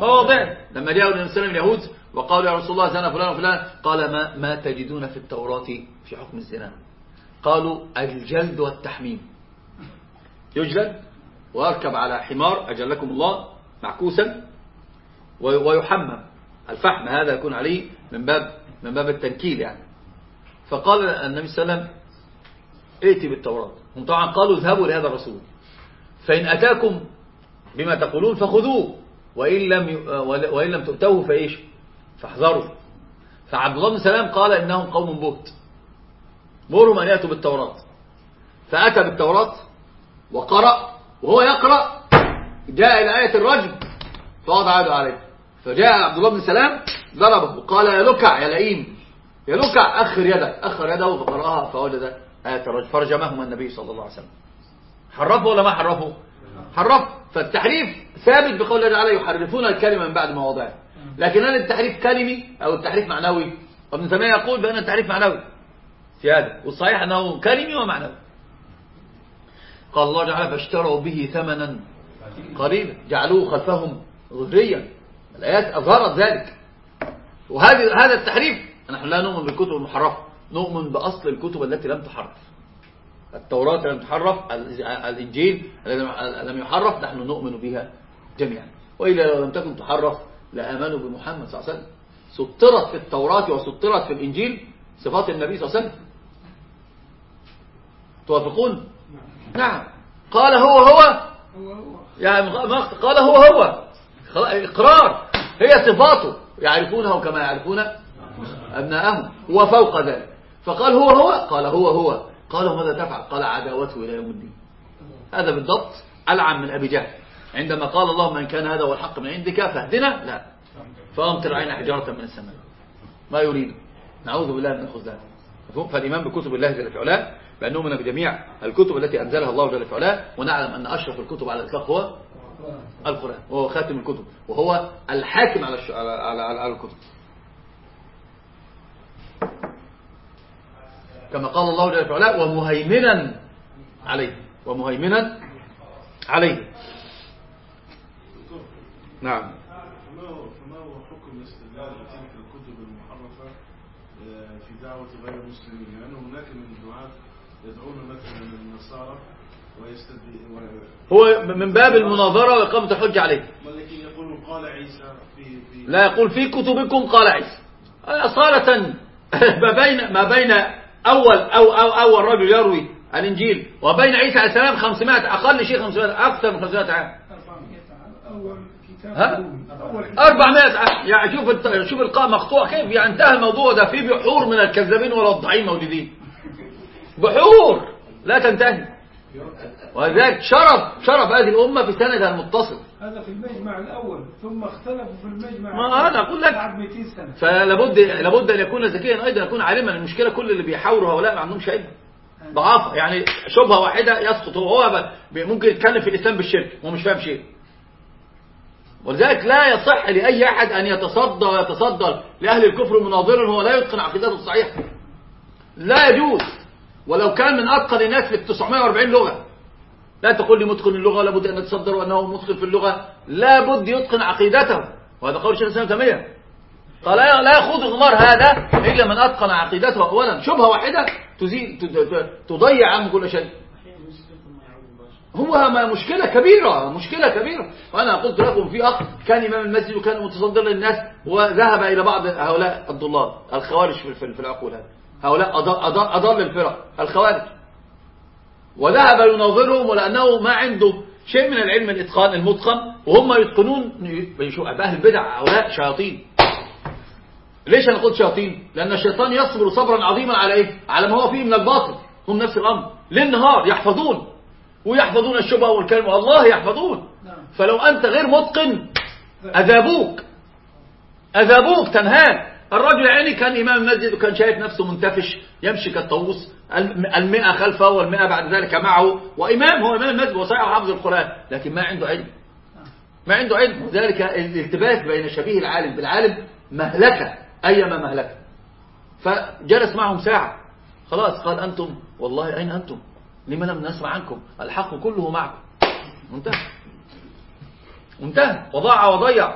مواضعه لما جاءوا عليه وسلم اليهود وقالوا يا رسول الله زنا فلان وفلان قال ما, ما تجدون في التوراة في حكم الزنا؟ قالوا الجلد والتحميم. يجلد ويركب على حمار أجلكم الله معكوسا وي- ويحمم. الفحم هذا يكون عليه من باب من باب التنكيل يعني. فقال النبي صلى الله عليه وسلم ائتي بالتوراة. هم طبعا قالوا اذهبوا لهذا الرسول. فإن أتاكم بما تقولون فخذوه وإن لم وإن لم تؤتوه فإيش؟ فاحذروا. فعبد الله بن سلام قال إنهم قوم بهت. مرهم أن يأتوا بالتوراة. فأتى بالتوراة وقرأ وهو يقرأ جاء إلى آية الرجم فوضع يده عليه. فجاء عبد الله بن سلام ضربه وقال يا لكع يا لئيم. يا لكع أخر يدك أخر يده فقرأها فوجد آية الرجم فرجمهما النبي صلى الله عليه وسلم. حرفه ولا ما حرفه حرف. فالتحريف ثابت بقول الله تعالى يحرفون الكلمة من بعد مواضعه. لكن هل التحريف كلمي أو التحريف معنوي؟ ابن تيمية يقول بأن التحريف معنوي. هذا والصحيح أنه كلمي ومعنوي. قال الله تعالى فاشتروا به ثمنا قليلا. جعلوه خلفهم ظهريا. الآيات أظهرت ذلك. وهذه هذا التحريف نحن لا نؤمن بالكتب المحرفة نؤمن بأصل الكتب التي لم تحرف. التوراة لم تحرف ال- الإنجيل لم يحرف نحن نؤمن بها جميعا. وإلا لو لم تكن تحرف لآمنوا بمحمد صلى الله عليه وسلم. سطرت في التوراة وسطرت في الإنجيل صفات النبي صلى الله عليه وسلم. توافقون؟ نعم. قال هو هو. يعني قال هو هو. إقرار. هي صفاته. يعرفونه كما يعرفون أبناءهم وفوق ذلك. فقال هو هو؟ قال هو هو. قال ماذا تفعل؟ قال عداوته إلى يوم الدين. هذا بالضبط ألعن من أبي جهل. عندما قال اللهم إن كان هذا هو الحق من عندك فاهدنا. لا. فأمطر علينا حجارة من السماء. ما يريد. نعوذ بالله من مفهوم؟ فالإيمان بكتب الله جل في بأن نؤمن بجميع الكتب التي أنزلها الله جل في ونعلم أن أشرف الكتب على الإطلاق هو القرآن وهو خاتم الكتب وهو الحاكم على, على, على الكتب. كما قال الله جل في علاه ومهيمنا عليه ومهيمنا عليه. نعم. فما هو حكم الاستدلال بتلك الكتب المحرفة في دعوة غير المسلمين لأن هناك من الدعاة يدعون مثلا النصارى هو من باب المناظرة وإقامة الحجة عليه. ولكن يقولون قال عيسى في في لا يقول في كتبكم قال عيسى. أصالة [LAUGHS] ما بين ما بين أول أو أو أول رجل يروي الإنجيل. وبين عيسى عليه السلام 500 أقل شيء 500 أكثر من 500 عام. 400 عام. أول كتاب. ها؟ أول كتاب 400 عام. يعني شوف شوف القاء مقطوع كيف. يعني انتهى الموضوع ده. فيه بحور من الكذابين والوضعين موجودين بحور. لا تنتهي. ولذلك شرف شرف هذه الأمة في سندها المتصل. هذا في المجمع الأول ثم اختلفوا في المجمع ما أنا أقول لك. بعد 200 سنة. فلابد لابد أن يكون ذكيا أيضا يكون عالما. المشكلة كل اللي بيحاوروا هؤلاء ما عندهمش علم. ضعافه يعني شبهة واحدة يسقط. هو هو ممكن يتكلم في الإسلام بالشرك وهو مش فاهم شيء. ولذلك لا يصح لأي أحد أن يتصدى ويتصدر لأهل الكفر مناظرا هو لا يتقن عقيدته الصحيحة. لا يجوز. ولو كان من أتقن الناس في ال 940 لغة. لا تقول لي متقن اللغة لابد أن يتصدر وأنه متقن في اللغة. لابد يتقن عقيدته. وهذا قول شيخ الإسلام ابن تيمية. قال لا لا يخوض غمار هذا إلا من أتقن عقيدته. أولا شبهة واحدة تزيل تضيع عنه كل شيء. هو مشكلة كبيرة مشكلة كبيرة. وأنا قلت لكم في أخ كان إمام المسجد وكان متصدر للناس وذهب إلى بعض هؤلاء الضلال الخوارج في العقول هؤلاء أضل الفرق الخوارج. وذهب يناظرهم ولأنه ما عنده شيء من العلم الإتقان المتقن وهم يتقنون أهل البدع هؤلاء شياطين. ليش أنا قلت شياطين؟ لأن الشيطان يصبر صبرا عظيما على إيه على ما هو فيه من الباطل هم نفس الأمر. ليل نهار يحفظون ويحفظون الشبهة والكلمة والله يحفظون. نعم. فلو أنت غير متقن أذابوك. أذابوك تنهاك. الرجل يعني كان إمام المسجد وكان شايف نفسه منتفش يمشي كالطاووس. المئة خلفه والمئة بعد ذلك معه. وامام هو إمام المسجد وصحيح حافظ القرآن لكن ما عنده علم. ما عنده علم. ذلك الالتباس بين شبيه العالم بالعالم مهلكة أيما مهلكة. فجلس معهم ساعة. خلاص قال أنتم والله أين أنتم؟ لما لم نسمع عنكم؟ الحق كله معكم. انتهى انتهى وضاع وضيع.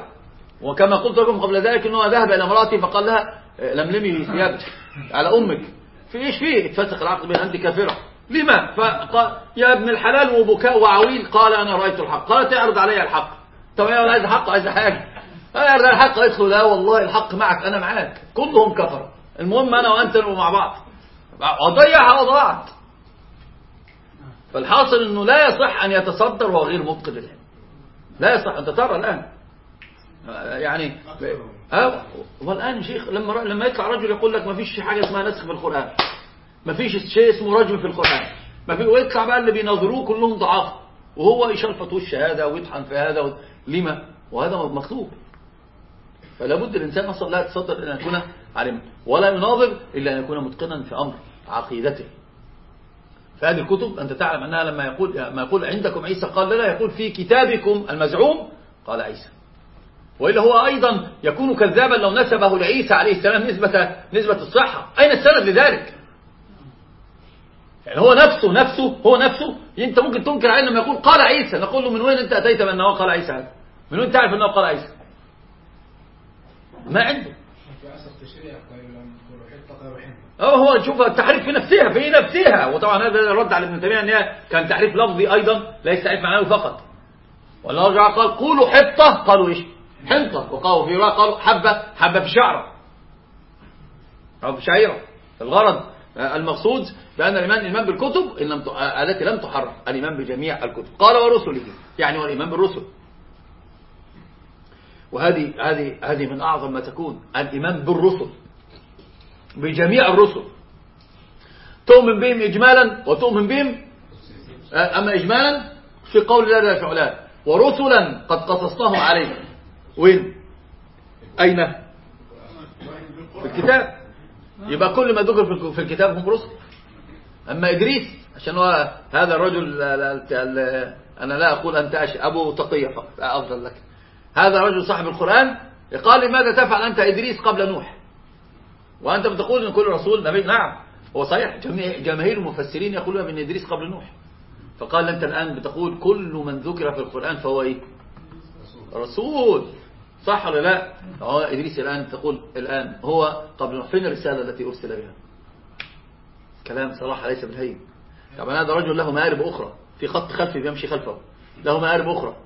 وكما قلت لكم قبل ذلك أنه ذهب إلى امرأته فقال لها لملمي ثيابك على أمك. في إيش فيه اتفسخ العقد بين أنت كافرة. لما؟ فقال يا ابن الحلال وبكاء وعويل. قال أنا رأيت الحق. قالت اعرض علي الحق. طب يا عايز حق؟ عايز حاجة. اعرض علي الحق. قالت له لا والله الحق معك. أنا معاك. كلهم كفر. المهم أنا وأنت نبقى مع بعض. وضيعها وضاعت. فالحاصل أنه لا يصح أن يتصدر وهو غير للعلم لا يصح. أنت ترى الآن. يعني آه والآن شيخ لما لما يطلع رجل يقول لك ما فيش حاجة اسمها نسخ في القرآن. ما فيش شيء اسمه رجم في القرآن. ما في ويطلع بقى اللي بيناظروه كلهم ضعاف. وهو يشلفط وش هذا ويطحن في هذا و... لما؟ وهذا مكتوب فلا بد الإنسان أصلا لا يتصدر أن يكون عالما. ولا يناظر إلا أن يكون متقنا في أمر عقيدته. فهذه الكتب أنت تعلم أنها لما يقول ما يقول عندكم عيسى قال لا يقول في كتابكم المزعوم قال عيسى. وإلا هو أيضا يكون كذابا لو نسبه لعيسى عليه السلام نسبة نسبة الصحة. أين السند لذلك؟ يعني هو نفسه نفسه هو نفسه أنت ممكن تنكر عليه لما يقول قال عيسى. نقول له من وين أنت أتيت بأنه قال عيسى؟ هذا من وين تعرف أنه قال عيسى؟ ما عنده. آه هو شوف التحريف في نفسها في نفسها. وطبعا هذا رد على ابن تيمية أن هي كان تحريف لفظي أيضا ليس تحريف معنوي فقط. والله رجع قال قولوا حطة قالوا إيش؟ حنطة. وقالوا في روايه قالوا في شعره. أو في شعيره. الغرض آه، المقصود بأن الايمان الايمان بالكتب إن لم آه، التي لم تحرف الايمان بجميع الكتب. قال ورسله. يعني والايمان بالرسل. وهذه هذه هذه من أعظم ما تكون الايمان بالرسل. بجميع الرسل. تؤمن بهم إجمالا وتؤمن بهم آه، أما إجمالا في قول الله جل وعلا ورسلا قد قصصناهم عليك. وين؟ أين؟ في الكتاب. يبقى كل ما ذكر في- الكتاب هم رسل. أما إدريس عشان هو هذا الرجل أنا لا أقول أنت أبو تقية فقط أفضل لك. هذا رجل صاحب القرآن قال لماذا تفعل أنت إدريس قبل نوح؟ وأنت بتقول أن كل رسول نبي. نعم هو صحيح. جماهير المفسرين يقولون بأن إدريس قبل نوح. فقال أنت الآن بتقول كل من ذكر في القرآن فهو إيه؟ رسول. صح ولا لا؟ هو إدريس الآن تقول الآن هو نوح فين الرسالة التي أرسل بها؟ كلام صراحة ليس بالهين. طبعا هذا رجل له مآرب أخرى في خط خلفي بيمشي خلفه. له مآرب أخرى.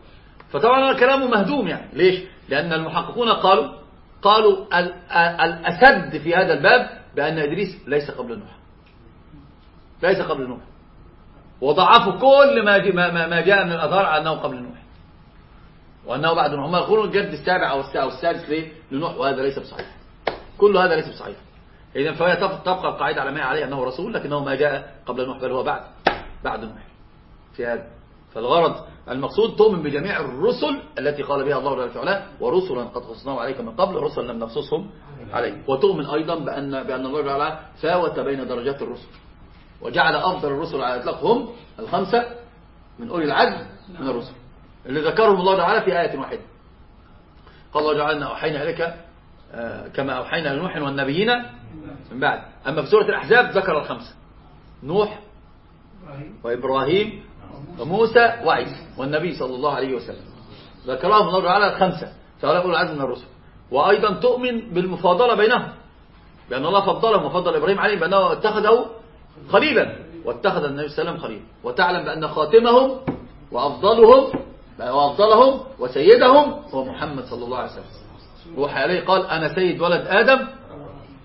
فطبعا كلامه مهدوم يعني. ليش؟ لأن المحققون قالوا قالوا ال- الأسد في هذا الباب بأن إدريس ليس قبل نوح. ليس قبل نوح. وضعفوا كل ما جاء من الأثار أنه قبل نوح. وأنه بعد نوح هم يقولون الجد السابع أو السا- أو السادس ليه؟ لنوح وهذا ليس بصحيح. كل هذا ليس بصحيح. إذا فهي تبقى القاعدة على ما عليه أنه رسول لكنه ما جاء قبل نوح بل هو بعد بعد نوح. في هذا. فالغرض المقصود تؤمن بجميع الرسل التي قال بها الله جل وعلا ورسلا قد قصصناهم عليك من قبل ورسلا لم نقصصهم عليك. وتؤمن أيضا بأن بأن الله جل وعلا فاوت بين درجات الرسل وجعل أفضل الرسل على الإطلاق هم الخمسة من أولي العزم من الرسل. اللي ذكرهم الله تعالى في آية واحدة. قال الله إن أوحينا إليك آه، كما أوحينا لنوح والنبيين من بعد. أما في سورة الأحزاب ذكر الخمسة. نوح إبراهيم وإبراهيم وموسى وعيسى والنبي صلى الله عليه وسلم. ذكرهم الله تعالى الخمسة. فهؤلاء أولو العزم من الرسل. وأيضا تؤمن بالمفاضلة بينهم. بأن الله فضلهم وفضل إبراهيم عليه بأنه اتخذه خليلا واتخذ النبي صلى الله عليه وسلم خليلا. وتعلم بأن خاتمهم وأفضلهم وأفضلهم وسيدهم هو محمد صلى الله عليه وسلم. وحي عليه قال أنا سيد ولد آدم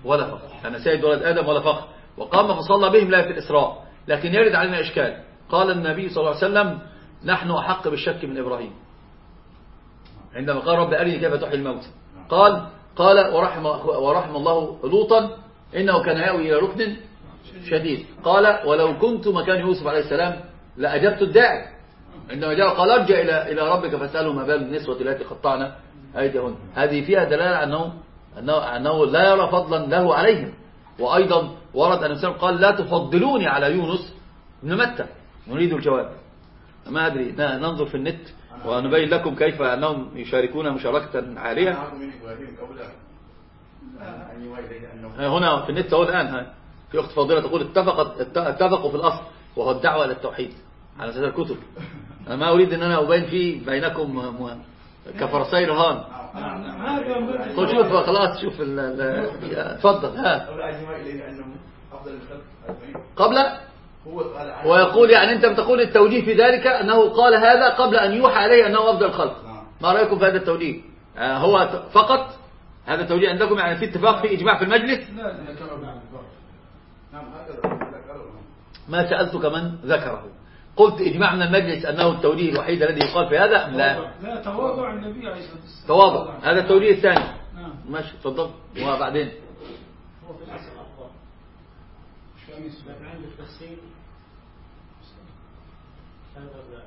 ولا فخر أنا سيد ولد آدم ولا فخر وقام فصلى بهم لا في الإسراء لكن يرد علينا إشكال. قال النبي صلى الله عليه وسلم نحن أحق بالشك من إبراهيم. عندما قال رب أرني كيف تحيي الموت. قال قال ورحم, ورحم الله لوطا إنه كان يأوي إلى ركن شديد. قال ولو كنت مكان يوسف عليه السلام لأجبت الداعي. عندما جاء قال ارجع إلى إلى ربك فاسأله ما بال النسوة التي قطعن أيديهن. هذه فيها دلالة أنه أنه, أنه لا يرى فضلا له عليهم. وأيضا ورد أن الإنسان قال لا تفضلوني على يونس بن متى؟ نريد الجواب. ما أدري. ننظر في النت ونبين لكم كيف أنهم يشاركون مشاركة عالية. هنا في النت أهو الآن ها. في أخت فاضلة تقول اتفقت ات- اتفقوا في الأصل وهو الدعوة إلى التوحيد على أساس الكتب. ما أريد أن أنا أبين فيه بينكم كفرسي رهان قل شوف خلاص شوف اتفضل ها. قبل؟ هو ويقول يعني أنت بتقول التوجيه في ذلك أنه قال هذا قبل أن يوحى عليه أنه أفضل الخلق نعم. ما رأيكم في هذا التوجيه؟ آه، هو فقط هذا التوجيه عندكم يعني في اتفاق في إجماع في المجلس؟ لا نعم ما سألتك من ذكره؟ قلت إجماع من المجلس أنه التوجيه الوحيد الذي يقال في هذا؟ أم لا. لا تواضع النبي عليه الصلاة والسلام. تواضع. هذا التوجيه الثاني. نعم. ماشي تفضل. وبعدين؟ هو في الأصل أفضل مش فاهم لكن عند التفصيل هذا لا.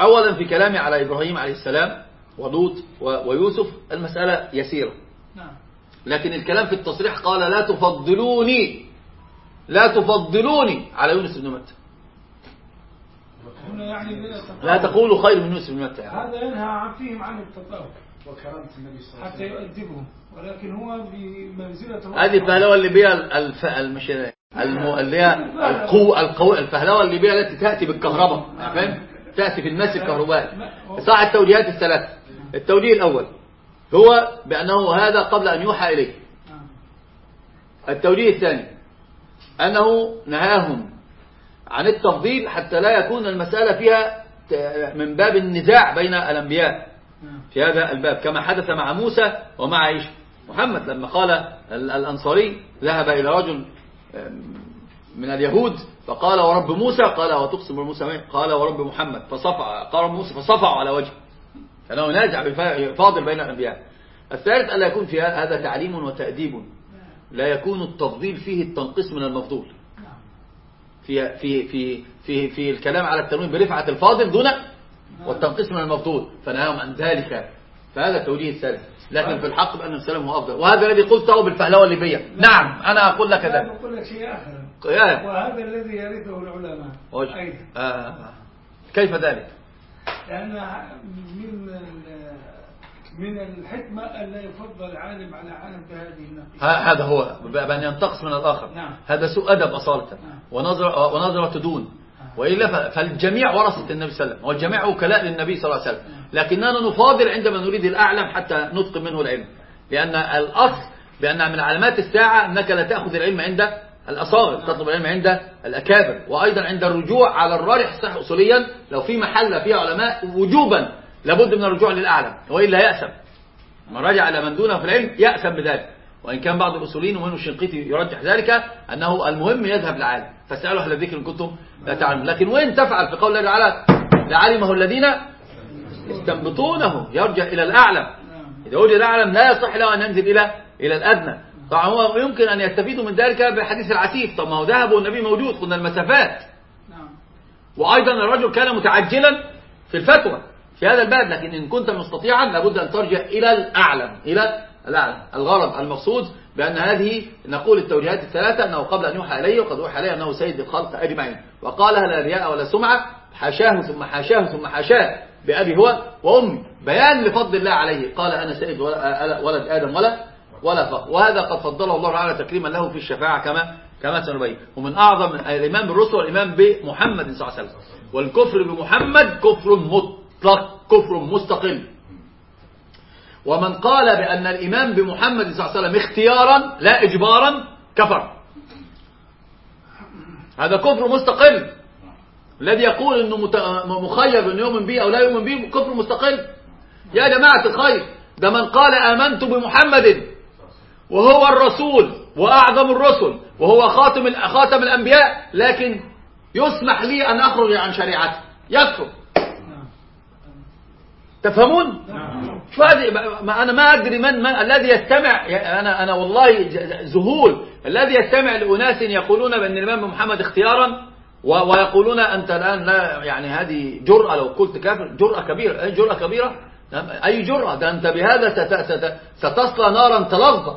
أولا في كلامي على إبراهيم عليه السلام ولوط ويوسف المسألة يسيرة. نعم. لكن الكلام في التصريح قال لا تفضلوني لا تفضلوني على يونس بن متى. هنا يعني لا لا تقول تقولوا خير من يونس بن متى يعني. هذا ينهى عن فيهم عن التطاول وكرامة النبي صلى الله حتى عليه وسلم. يؤدبهم ولكن هو بمنزلة هذه الفهلوة اللي بها الف... المش... الم... اللي هي القو... القو... الفهلوة اللي بها التي تأتي بالكهرباء فاهم؟ تأتي في الماس الكهربائي. صح التوجيهات الثلاث التوجيه الأول. هو بأنه هذا قبل أن يوحى إليه. التوجيه الثاني أنه نهاهم عن التفضيل حتى لا يكون المسألة فيها من باب النزاع بين الأنبياء. في هذا الباب كما حدث مع موسى ومع عيسى محمد لما قال ال- الأنصاري ذهب إلى رجل من اليهود فقال ورب موسى قال وتقسم بموسى مين؟ قال ورب محمد فصفع قال موسى فصفعوا على وجهه فانه نازع فاضل بين الأنبياء. الثالث ألا يكون في هذا تعليم وتأديب. لا يكون التفضيل فيه التنقيص من المفضول. في في في في في الكلام على التنوين برفعة الفاضل دون والتنقيص من المفضول. فنهاهم عن ذلك. فهذا التوجيه الثالث. لكن في الحق بأن السلام هو أفضل. وهذا الذي قلته بالفهلوة الليبية نعم أنا أقول لك ذلك. بقول لك شيء آخر. وهذا الذي يرثه العلماء. أيضا. آه. كيف ذلك؟ لأن من من الحكمة ألا يفضل عالم على عالم بهذه النقيضة. ه- هذا هو بأن ينتقص من الآخر. نعم. هذا سوء أدب أصالة. نعم. ونظرة, ونظرة دون وإلا ف- فالجميع ورثة النبي صلى الله عليه وسلم. والجميع وكلاء للنبي صلى الله عليه وسلم. لكننا نفاضل عندما نريد الأعلم حتى نتقن منه العلم. لأن الأصل بأن من علامات الساعة أنك لا تأخذ العلم عند الأصاغر. تطلب العلم عند الأكابر. وأيضا عند الرجوع على الراجح الصحيح أصوليا لو في محل فيها علماء وجوبا لابد من الرجوع للأعلم وإلا يأسم من رجع إلى من دونه في العلم يأسم بذلك. وإن كان بعض الأصوليين ومنه الشنقيطي يرجح ذلك أنه المهم يذهب للعالم. فاسألوا أهل الذكر إن كنتم لا تعلمون. لكن وين تفعل في قول الله تعالى لعلمه الذين يستنبطونه يرجع إلى الأعلم. إذا وجد الأعلم لا يصح له أن ينزل إلى إلى الأدنى. طبعا هو يمكن أن يستفيدوا من ذلك بحديث العسيف طب ما هو ذهب والنبي موجود قلنا المسافات. نعم. وأيضا الرجل كان متعجلا في الفتوى في هذا الباب لكن إن كنت مستطيعا لابد أن ترجع إلى الأعلم إلى الأعلم. الغرض المقصود بأن هذه نقول التوجيهات الثلاثة أنه قبل أن يوحى إليه وقد أوحى إليه أنه سيد الخلق أجمعين. وقالها لا رياء ولا سمعة حاشاه ثم حاشاه ثم حاشاه بأبي هو وأمي. بيان لفضل الله عليه. قال أنا سيد ولد آدم ولا ولا فخر وهذا قد فضله الله تعالى تكريما له في الشفاعة كما كما سنبين. ومن أعظم الإيمان بالرسل والإيمان بمحمد صلى الله عليه وسلم. والكفر بمحمد كفر مطلق كفر مستقل. ومن قال بأن الإيمان بمحمد صلى الله عليه وسلم اختيارا لا إجبارا كفر. هذا كفر مستقل. الذي يقول مت- مخير إنه يؤمن به أو لا يؤمن به كفر مستقل. يا جماعة الخير ده من قال آمنت بمحمد وهو الرسول وأعظم الرسل وهو خاتم خاتم الأنبياء لكن يسمح لي أن أخرج عن شريعته. يكفر. تفهمون؟ ما أنا ما أدري من, من الذي يستمع أنا أنا والله ذهول. الذي يستمع لأناس يقولون بأن الإمام محمد اختيارا ويقولون أنت الآن لا يعني هذه جرأة لو قلت كافر جرأة كبيرة أي جرأة كبيرة؟ نعم، أي جرأة؟ ده أنت بهذا ست ست ستصلى نارا تلظى.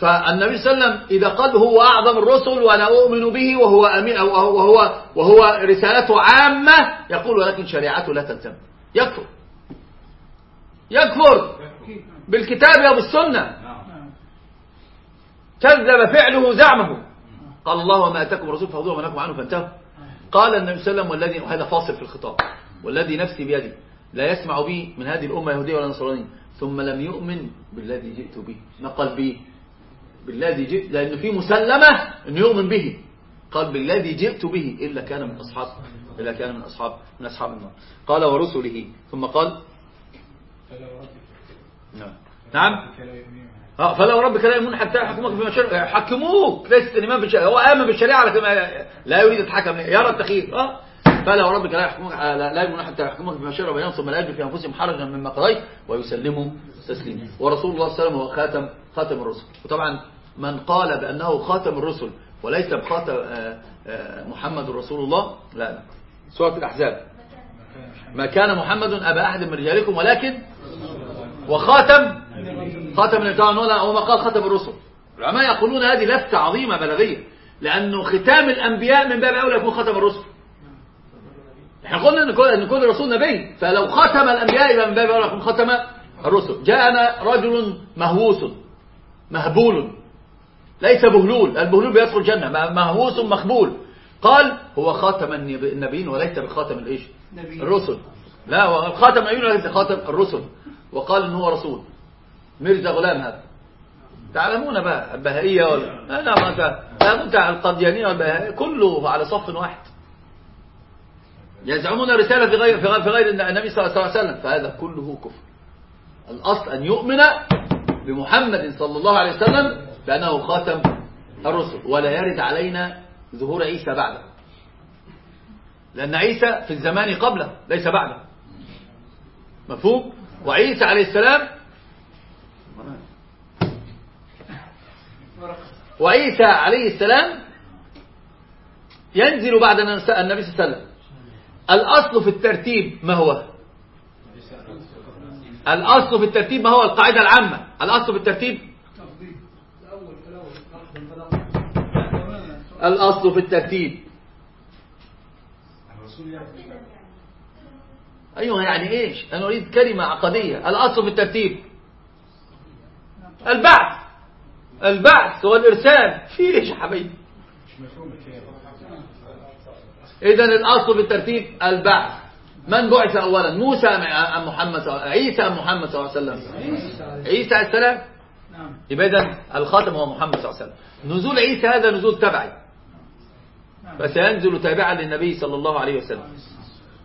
فالنبي صلى الله عليه وسلم إذا قال هو أعظم الرسل وأنا أؤمن به وهو أمين وهو وهو, وهو رسالته عامة يقول ولكن شريعته لا تلزم يكفر. يكفر. بالكتاب وبالسنة نعم كذب فعله زعمه. قال الله وما أتاكم الرسول فخذوه وما نهاكم عنه فانتهوا. قال النبي صلى الله عليه وسلم والذي وهذا فاصل في الخطاب. والذي نفسي بيدي لا يسمع بي من هذه الأمة يهودية ولا نصرانية. ثم لم يؤمن بالذي جئت به. نقل به. بالذي جئت لأنه في مسلمة أنه يؤمن به. قال بالذي جئت به إلا كان من أصحاب إلا كان من أصحاب من أصحاب النار. قال ورسله. ثم قال نعم. نعم. آه فلا وربك لا يؤمنون حتى يحكموك فيما شرع. يحكموك ليس الامام بالشريعه هو آمن بالشريعة لكن لا يريد يتحكم. يرى التخيير آه. فلا وربك لا يحكمون لا لا يؤمنون حتى يحكموك فيما شرع. بينهم ثم لا يجد في أنفسهم حرجا مما قضيت ويسلموا تسليما. ورسول الله صلى الله عليه وسلم هو خاتم خاتم الرسل. وطبعا من قال بأنه خاتم الرسل وليس بخاتم آه، آه، محمد رسول الله؟ لا. سورة الأحزاب. ما كان محمد أبا أحد من رجالكم ولكن وخاتم خاتم ولا هو ما قال خاتم الرسل. العلماء يقولون هذه لفتة عظيمة بلاغية لأنه ختام الأنبياء من باب أولى يكون خاتم الرسل. إحنا قلنا إن كل إن كل رسول نبي فلو ختم الأنبياء يبقى من باب أولى يكون ختم الرسل. جاءنا رجل مهووس مهبول. ليس بهلول. البهلول بيدخل الجنة. مهووس مخبول قال هو خاتم النب- النبيين وليس بخاتم الإيش. الرسل. لا خاتم النبيين وليس خاتم الرسل. وقال ان هو رسول. ميرزا غلام هذا. تعلمون بقى البهائية ولا لا ما انت لا انت القديانية والبهائية. كله على صف واحد. يزعمون رسالة في غير في غير, في غير النبي صلى الله عليه وسلم. فهذا كله كفر. الأصل أن يؤمن بمحمد صلى الله عليه وسلم بأنه خاتم الرسل ولا يرد علينا ظهور عيسى بعده. لأن عيسى في الزمان قبله ليس بعده. مفهوم؟ وعيسى عليه السلام وعيسى عليه السلام ينزل بعد النبي صلى الله عليه وسلم. الأصل في الترتيب ما هو؟ الأصل في الترتيب ما هو؟ القاعدة العامة. الأصل في الترتيب تفضيل الأول الأول الأصل في الترتيب. يعني أيوه يعني إيش؟ أنا أريد كلمة عقدية. الأصل في الترتيب. البعث. البعث والإرسال. في إيش يا حبيبي؟ إذا الأصل في الترتيب البعث. من بعث أولا؟ موسى أم محمد صلى- عيسى أم محمد صلى الله عليه وسلم؟ عيسى عليه السلام؟ نعم. يبقى إذا الخاتم هو محمد صلى الله عليه وسلم. نزول عيسى هذا نزول تبعي. فسينزل تابعا للنبي صلى الله عليه وسلم.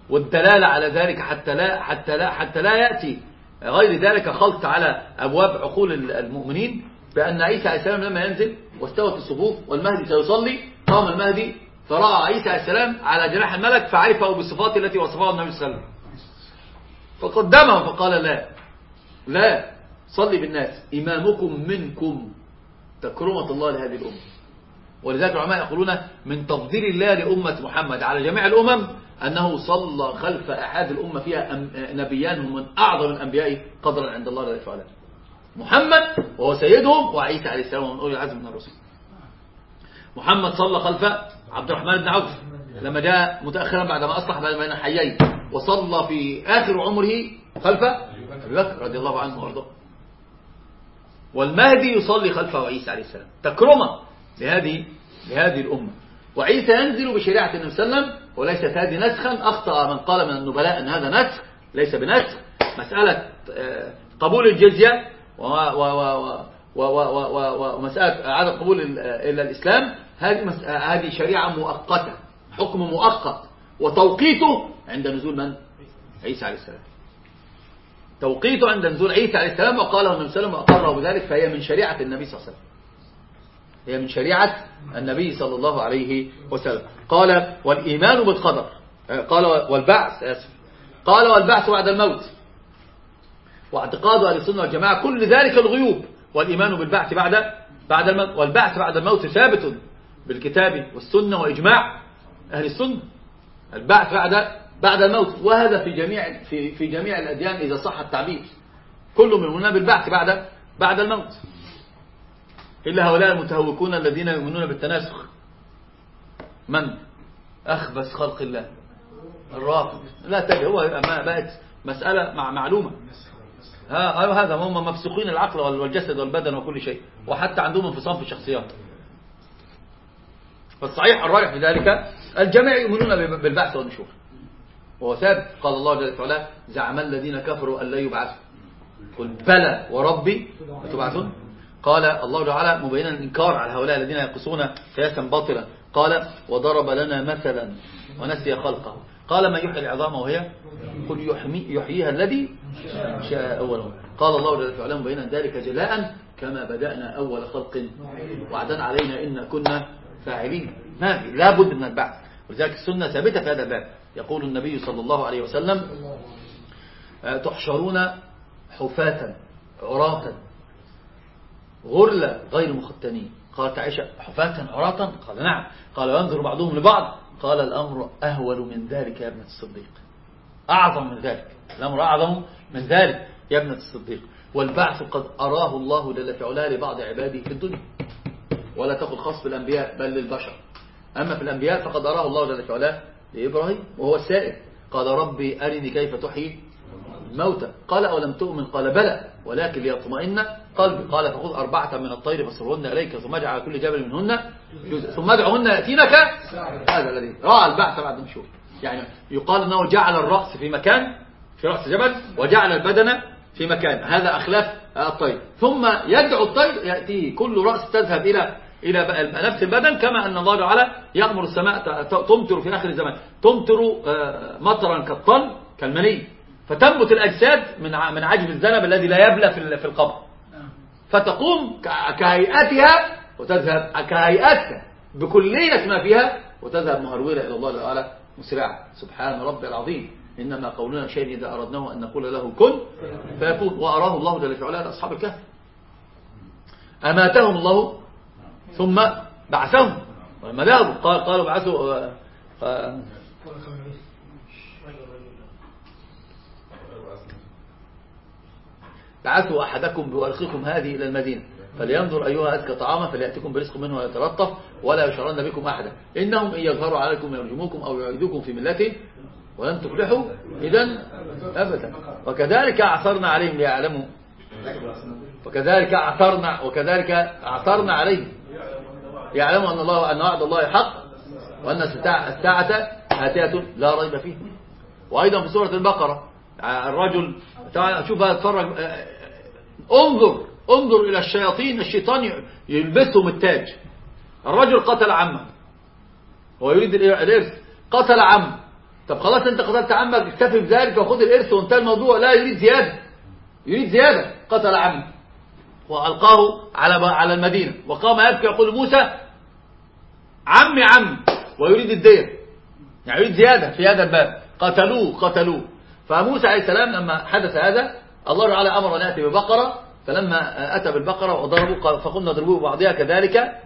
والدلالة على ذلك حتى لا حتى لا حتى لا يأتي غير ذلك خلط على أبواب عقول المؤمنين بأن عيسى عليه السلام لما ينزل واستوت الصفوف والمهدي سيصلي قام المهدي فرأى عيسى عليه السلام على جناح الملك فعرفه بالصفات التي وصفها النبي صلى الله عليه وسلم. فقدمه فقال لا. لا صلي بالناس. إمامكم منكم تكرمة الله لهذه الأمة. ولذلك العلماء يقولون من تفضيل الله لأمة محمد على جميع الأمم أنه صلى خلف أحد الأمة فيها نبيان هم من أعظم الأنبياء قدرا عند الله جل وعلا محمد وهو سيدهم وعيسى عليه السلام ومن أولي العزم من الرسل. محمد صلى خلف عبد الرحمن بن عوف لما جاء متأخرا بعدما أصلح بين حيين وصلى في آخر عمره خلف أبي بكر. رضي الله عنه وأرضاه. والمهدي يصلي خلفه عيسى عليه السلام. تكرمة لهذه لهذه الأمة وعيسى ينزل بشريعة النبي صلى الله عليه وسلم وليست هذه نسخا أخطأ من قال من النبلاء أن هذا نسخ ليس بنسخ مسألة آه، قبول الجزية ومسألة عدم قبول إلى الإسلام هذه هذه شريعة مؤقتة حكم مؤقت وتوقيته عند نزول من؟ عيسى عليه السلام توقيته عند نزول عيسى عليه السلام وقاله النبي صلى الله عليه وسلم وأقره بذلك فهي من شريعة النبي صلى الله عليه وسلم هي من شريعة النبي صلى الله عليه وسلم. قال والإيمان بالقدر. آه، قال والبعث آسف. قال والبعث بعد الموت. واعتقاد أهل السنة والجماعة كل ذلك الغيوب. والإيمان بالبعث بعد بعد الموت. والبعث بعد الموت ثابت بالكتاب والسنة وإجماع أهل السنة. البعث بعد بعد الموت. وهذا في جميع في في جميع الأديان إذا صح التعبير. كل من بالبعث بعد بعد الموت. إلا هؤلاء المتهوكون الذين يؤمنون بالتناسخ. من؟ أخبث خلق الله. الرافض. لا تجي هو بقت مسألة مع معلومة. ها هذا هم مفسوقين العقل والجسد والبدن وكل شيء. وحتى عندهم انفصام في الشخصيات. فالصحيح الراجح في ذلك الجميع يؤمنون بالبعث والنشور. وهو ثابت. قال الله جل وعلا زعم الذين كفروا أن لا يبعثوا. قل بلى وربي لتبعثون قال الله تعالى مبينا الإنكار على هؤلاء الذين يقصون قياسا باطلا. قال وضرب لنا مثلا ونسي خلقه. قال من يحيي العظام وهي؟ قل يحييها الذي شاء أولا قال الله جل وعلا مبينا ذلك جلاء كما بدأنا أول خلق. وعدا علينا إن كنا فاعلين. ما في لا بد من البعث. ولذلك السنة ثابتة في هذا الباب. يقول النبي صلى الله عليه وسلم تحشرون حفاة عراة غرلة غير مختنين. قالت عائشة حفاة عراة؟ قال نعم. قال وينظر بعضهم لبعض. قال الأمر أهول من ذلك يا ابنة الصديق. أعظم من ذلك. الأمر أعظم من ذلك يا ابنة الصديق. والبعث قد أراه الله جل في علاه لبعض عباده في الدنيا. ولا تقل خاص بالأنبياء بل للبشر. أما في الأنبياء فقد أراه الله جل في علاه لإبراهيم وهو السائل. قال ربي أرني كيف تحيي؟ الموتى. قال أولم تؤمن؟ قال بلى. ولكن ليطمئن قلبي. قال فخذ أربعة من الطير فصرهن إليك ثم اجعل كل جبل منهن جزء ثم ادعهن يأتينك. هذا الذي رأى البعث بعد نشور. يعني يقال أنه جعل الرأس في مكان في رأس جبل وجعل البدن في مكان. هذا أخلاف الطير. ثم يدعو الطير يأتيه كل رأس تذهب إلى إلى نفس البدن كما أن الله تعالى يأمر السماء تمطر في آخر الزمان. تمطر مطرا كالطل كالمني فتنبت الأجساد من من عجب الذنب الذي لا يبلى في في القبر. فتقوم كهيئتها وتذهب كهيئتها بكلية ما فيها وتذهب مهرولة إلى الله تعالى مسرعة. سبحان ربي العظيم. إنما قولنا شيء إذا أردناه أن نقول له كن فيكون. وأراه الله جل في علاه لأصحاب الكهف. أماتهم الله ثم بعثهم. ذهبوا قال قالوا بعثوا بعثوا أحدكم بورقكم هذه إلى المدينة. فلينظر أيها أزكى طعاما فليأتكم برزق منه ويتلطف ولا يشعرن بكم أحدا. إنهم إن يظهروا عليكم يرجموكم أو يعيدوكم في ملته ولن تفلحوا إذا أبدا. وكذلك أعثرنا عليهم ليعلموا. وكذلك أعثرنا وكذلك أعثرنا عليهم. يعلموا أن الله أن وعد الله حق وأن الساعة آتية لا ريب فيه وأيضا في سورة البقرة. الرجل تعال شوف اتفرج آه، انظر انظر إلى الشياطين الشيطان يلبسهم التاج. الرجل قتل عمه. هو يريد الإرث. قتل عمه. طب خلاص أنت قتلت عمك اكتفي بذلك وخذ الإرث وانتهى الموضوع. لا يريد زيادة. يريد زيادة. قتل عمه. وألقاه على على المدينة. وقام يبكي يقول موسى عمي عمي. ويريد الدية. يعني يريد زيادة في هذا الباب. قتلوه قتلوه. فموسى عليه السلام لما حدث هذا الله تعالى أمر أن يأتي ببقرة فلما أتى بالبقرة وضربوا فقلنا اضربوه بعضها كذلك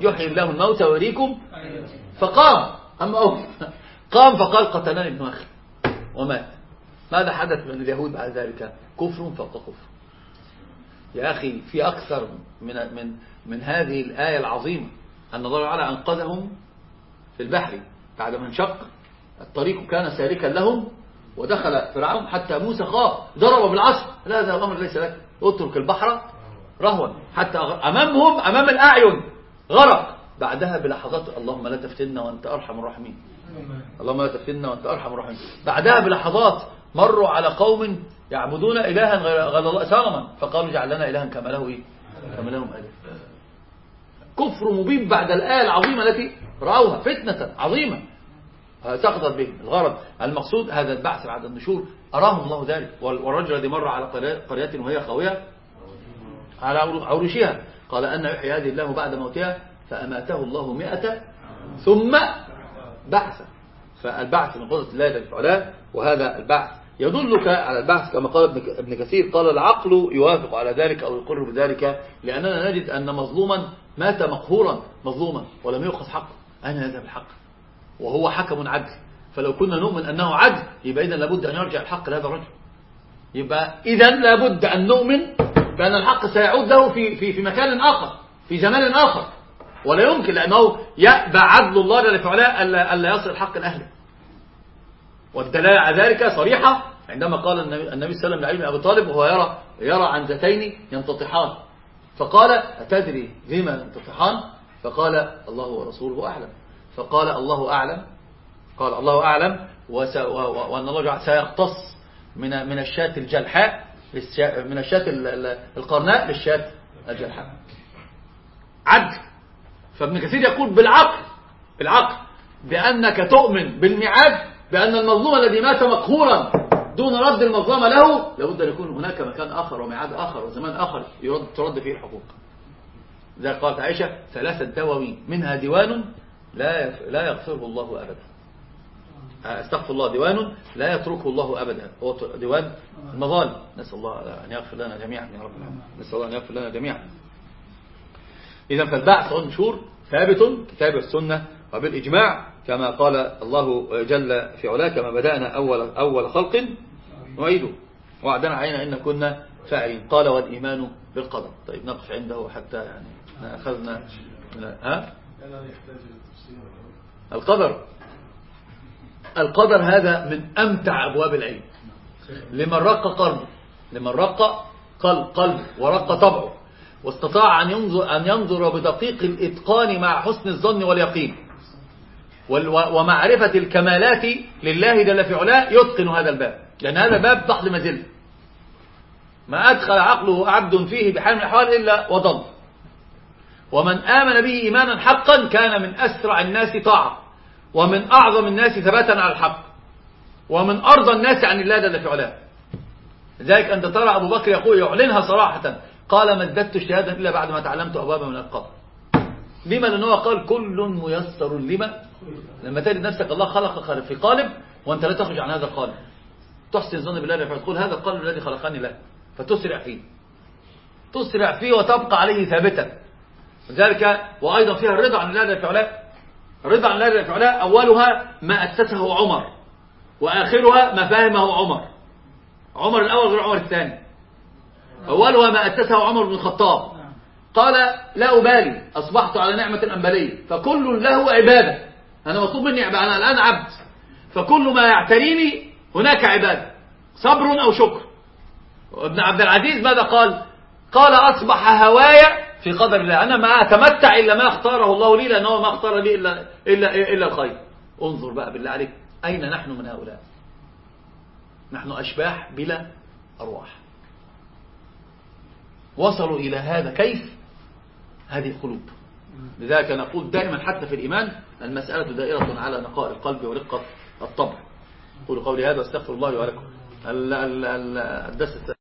يحيي الله الموت ويريكم. فقام أما أوف [LAUGHS] قام فقال قتلني ابن أخي ومات. ماذا حدث من اليهود بعد ذلك؟ كفر فوق كفر. يا أخي في أكثر من من من هذه الآية العظيمة أن الله تعالى أنقذهم في البحر بعد ما انشق. الطريق كان سالكا لهم ودخل فرعون حتى موسى خاف ضرب بالعصا لا هذا الأمر ليس لك. اترك البحر رهوا. حتى أمامهم أمام الأعين. غرق. بعدها بلحظات اللهم لا تفتنا وأنت أرحم الراحمين. اللهم لا تفتنا وأنت أرحم الراحمين. بعدها بلحظات مروا على قوم يعبدون إلها غير الله سلما فقالوا جعل لنا إلها كما له إيه؟ كما لهم ألف كفر مبين بعد الآية العظيمة التي رأوها فتنة عظيمة. سقطت به. الغرض المقصود هذا البعث بعد النشور. أراهم الله ذلك. والرجل الذي مر على قرية وهي خاوية على عروشها قال أن يحيي هذه الله بعد موتها فأماته الله مئة. ثم بعث. فالبعث من قدرة الله جل وعلا وهذا البعث يدلك على البعث كما قال ابن كثير. قال العقل يوافق على ذلك أو يقر بذلك لأننا نجد أن مظلوما مات مقهورا مظلوما ولم يؤخذ حقه. أين هذا الحق وهو حكم عدل. فلو كنا نؤمن أنه عدل يبقى إذا لابد أن يرجع الحق لهذا الرجل. يبقى إذا لابد أن نؤمن بأن الحق سيعود له في, في, في مكان آخر في زمان آخر. ولا يمكن لأنه يأبى عدل الله جل وعلا ألا يصل الحق لأهله. والدلالة على ذلك صريحة عندما قال النبي صلى الله عليه وسلم لعلي بن أبي طالب وهو يرى يرى عنزتين ينتطحان. فقال أتدري لما ينتطحان؟ فقال الله ورسوله أعلم. فقال الله أعلم. قال الله أعلم. وأن الله سيقتص من من الشاة الجلحاء من الشاة القرناء للشاة الجلحاء. عدل. فابن كثير يقول بالعقل. بالعقل. بأنك تؤمن بالميعاد بأن المظلوم الذي مات مقهورا دون رد المظلمة له لابد أن يكون هناك مكان آخر وميعاد آخر وزمان آخر يرد ترد فيه الحقوق. زي قالت عائشة ثلاثة دواوين منها ديوان لا لا يغفره الله أبدا. استغفر الله ديوان لا يتركه الله أبدا. هو ديوان المظالم. نسأل الله أن يغفر لنا جميعا يا رب. نسأل الله أن يغفر لنا جميعا. إذا فالبعث والنشور ثابت كتاب السنة وبالإجماع كما قال الله جل في علاه كما بدأنا أول, أول خلق نعيده. وعدنا علينا إن كنا فاعلين. قال والإيمان بالقدر. طيب نقف عنده حتى يعني أخذنا. ها؟ القدر. القدر هذا من أمتع أبواب العلم. لمن رق قلبه لمن رق قلب قلب. ورق طبعه. واستطاع أن ينظر, أن ينظر بدقيق الإتقان مع حسن الظن واليقين. ومعرفة الكمالات لله جل في علاه يتقن هذا الباب. لأن هذا باب ضحل مزل. ما أدخل عقله عبد فيه بحال من الأحوال إلا وضل. ومن آمن به إيمانا حقا كان من أسرع الناس طاعة. ومن أعظم الناس ثباتا على الحق. ومن أرضى الناس عن الله جل في علاه. لذلك أنت ترى أبو بكر يقول يعلنها صراحة. قال ما ازددت اجتهادا إلا بعد ما تعلمت أبوابا من القبر. لما لأنه قال كل ميسر لما؟ لما تجد نفسك الله خلق في قالب وأنت لا تخرج عن هذا القالب. تحسن ظن بالله فتقول هذا القالب الذي خلقني له فتسرع فيه. تسرع فيه وتبقى عليه ثابتا. لذلك وأيضا فيها الرضا عن الله وعلا. الرضا عن الله وعلا أولها ما أسسه عمر وآخرها ما فهمه عمر. عمر الأول غير عمر الثاني. أولها ما أسسه عمر بن الخطاب. قال لا أبالي أصبحت على نعمة أنبلية فكل له عبادة. أنا مطلوب مني عبادة أنا الآن عبد. فكل ما يعتريني هناك عبادة صبر أو شكر. وابن عبد العزيز ماذا قال؟ قال أصبح هوايا في قدر الله. أنا ما أتمتع إلا ما اختاره الله لي لأنه ما اختار لي إلا, إلا, إلا الخير انظر بقى بالله عليك أين نحن من هؤلاء؟ نحن أشباح بلا أرواح. وصلوا إلى هذا كيف؟ هذه القلوب لذلك نقول دائما حتى في الإيمان المسألة دائرة على نقاء القلب ورقة الطبع. قولوا قولي هذا وأستغفر الله ولكم. ال- ال- ال- الدرس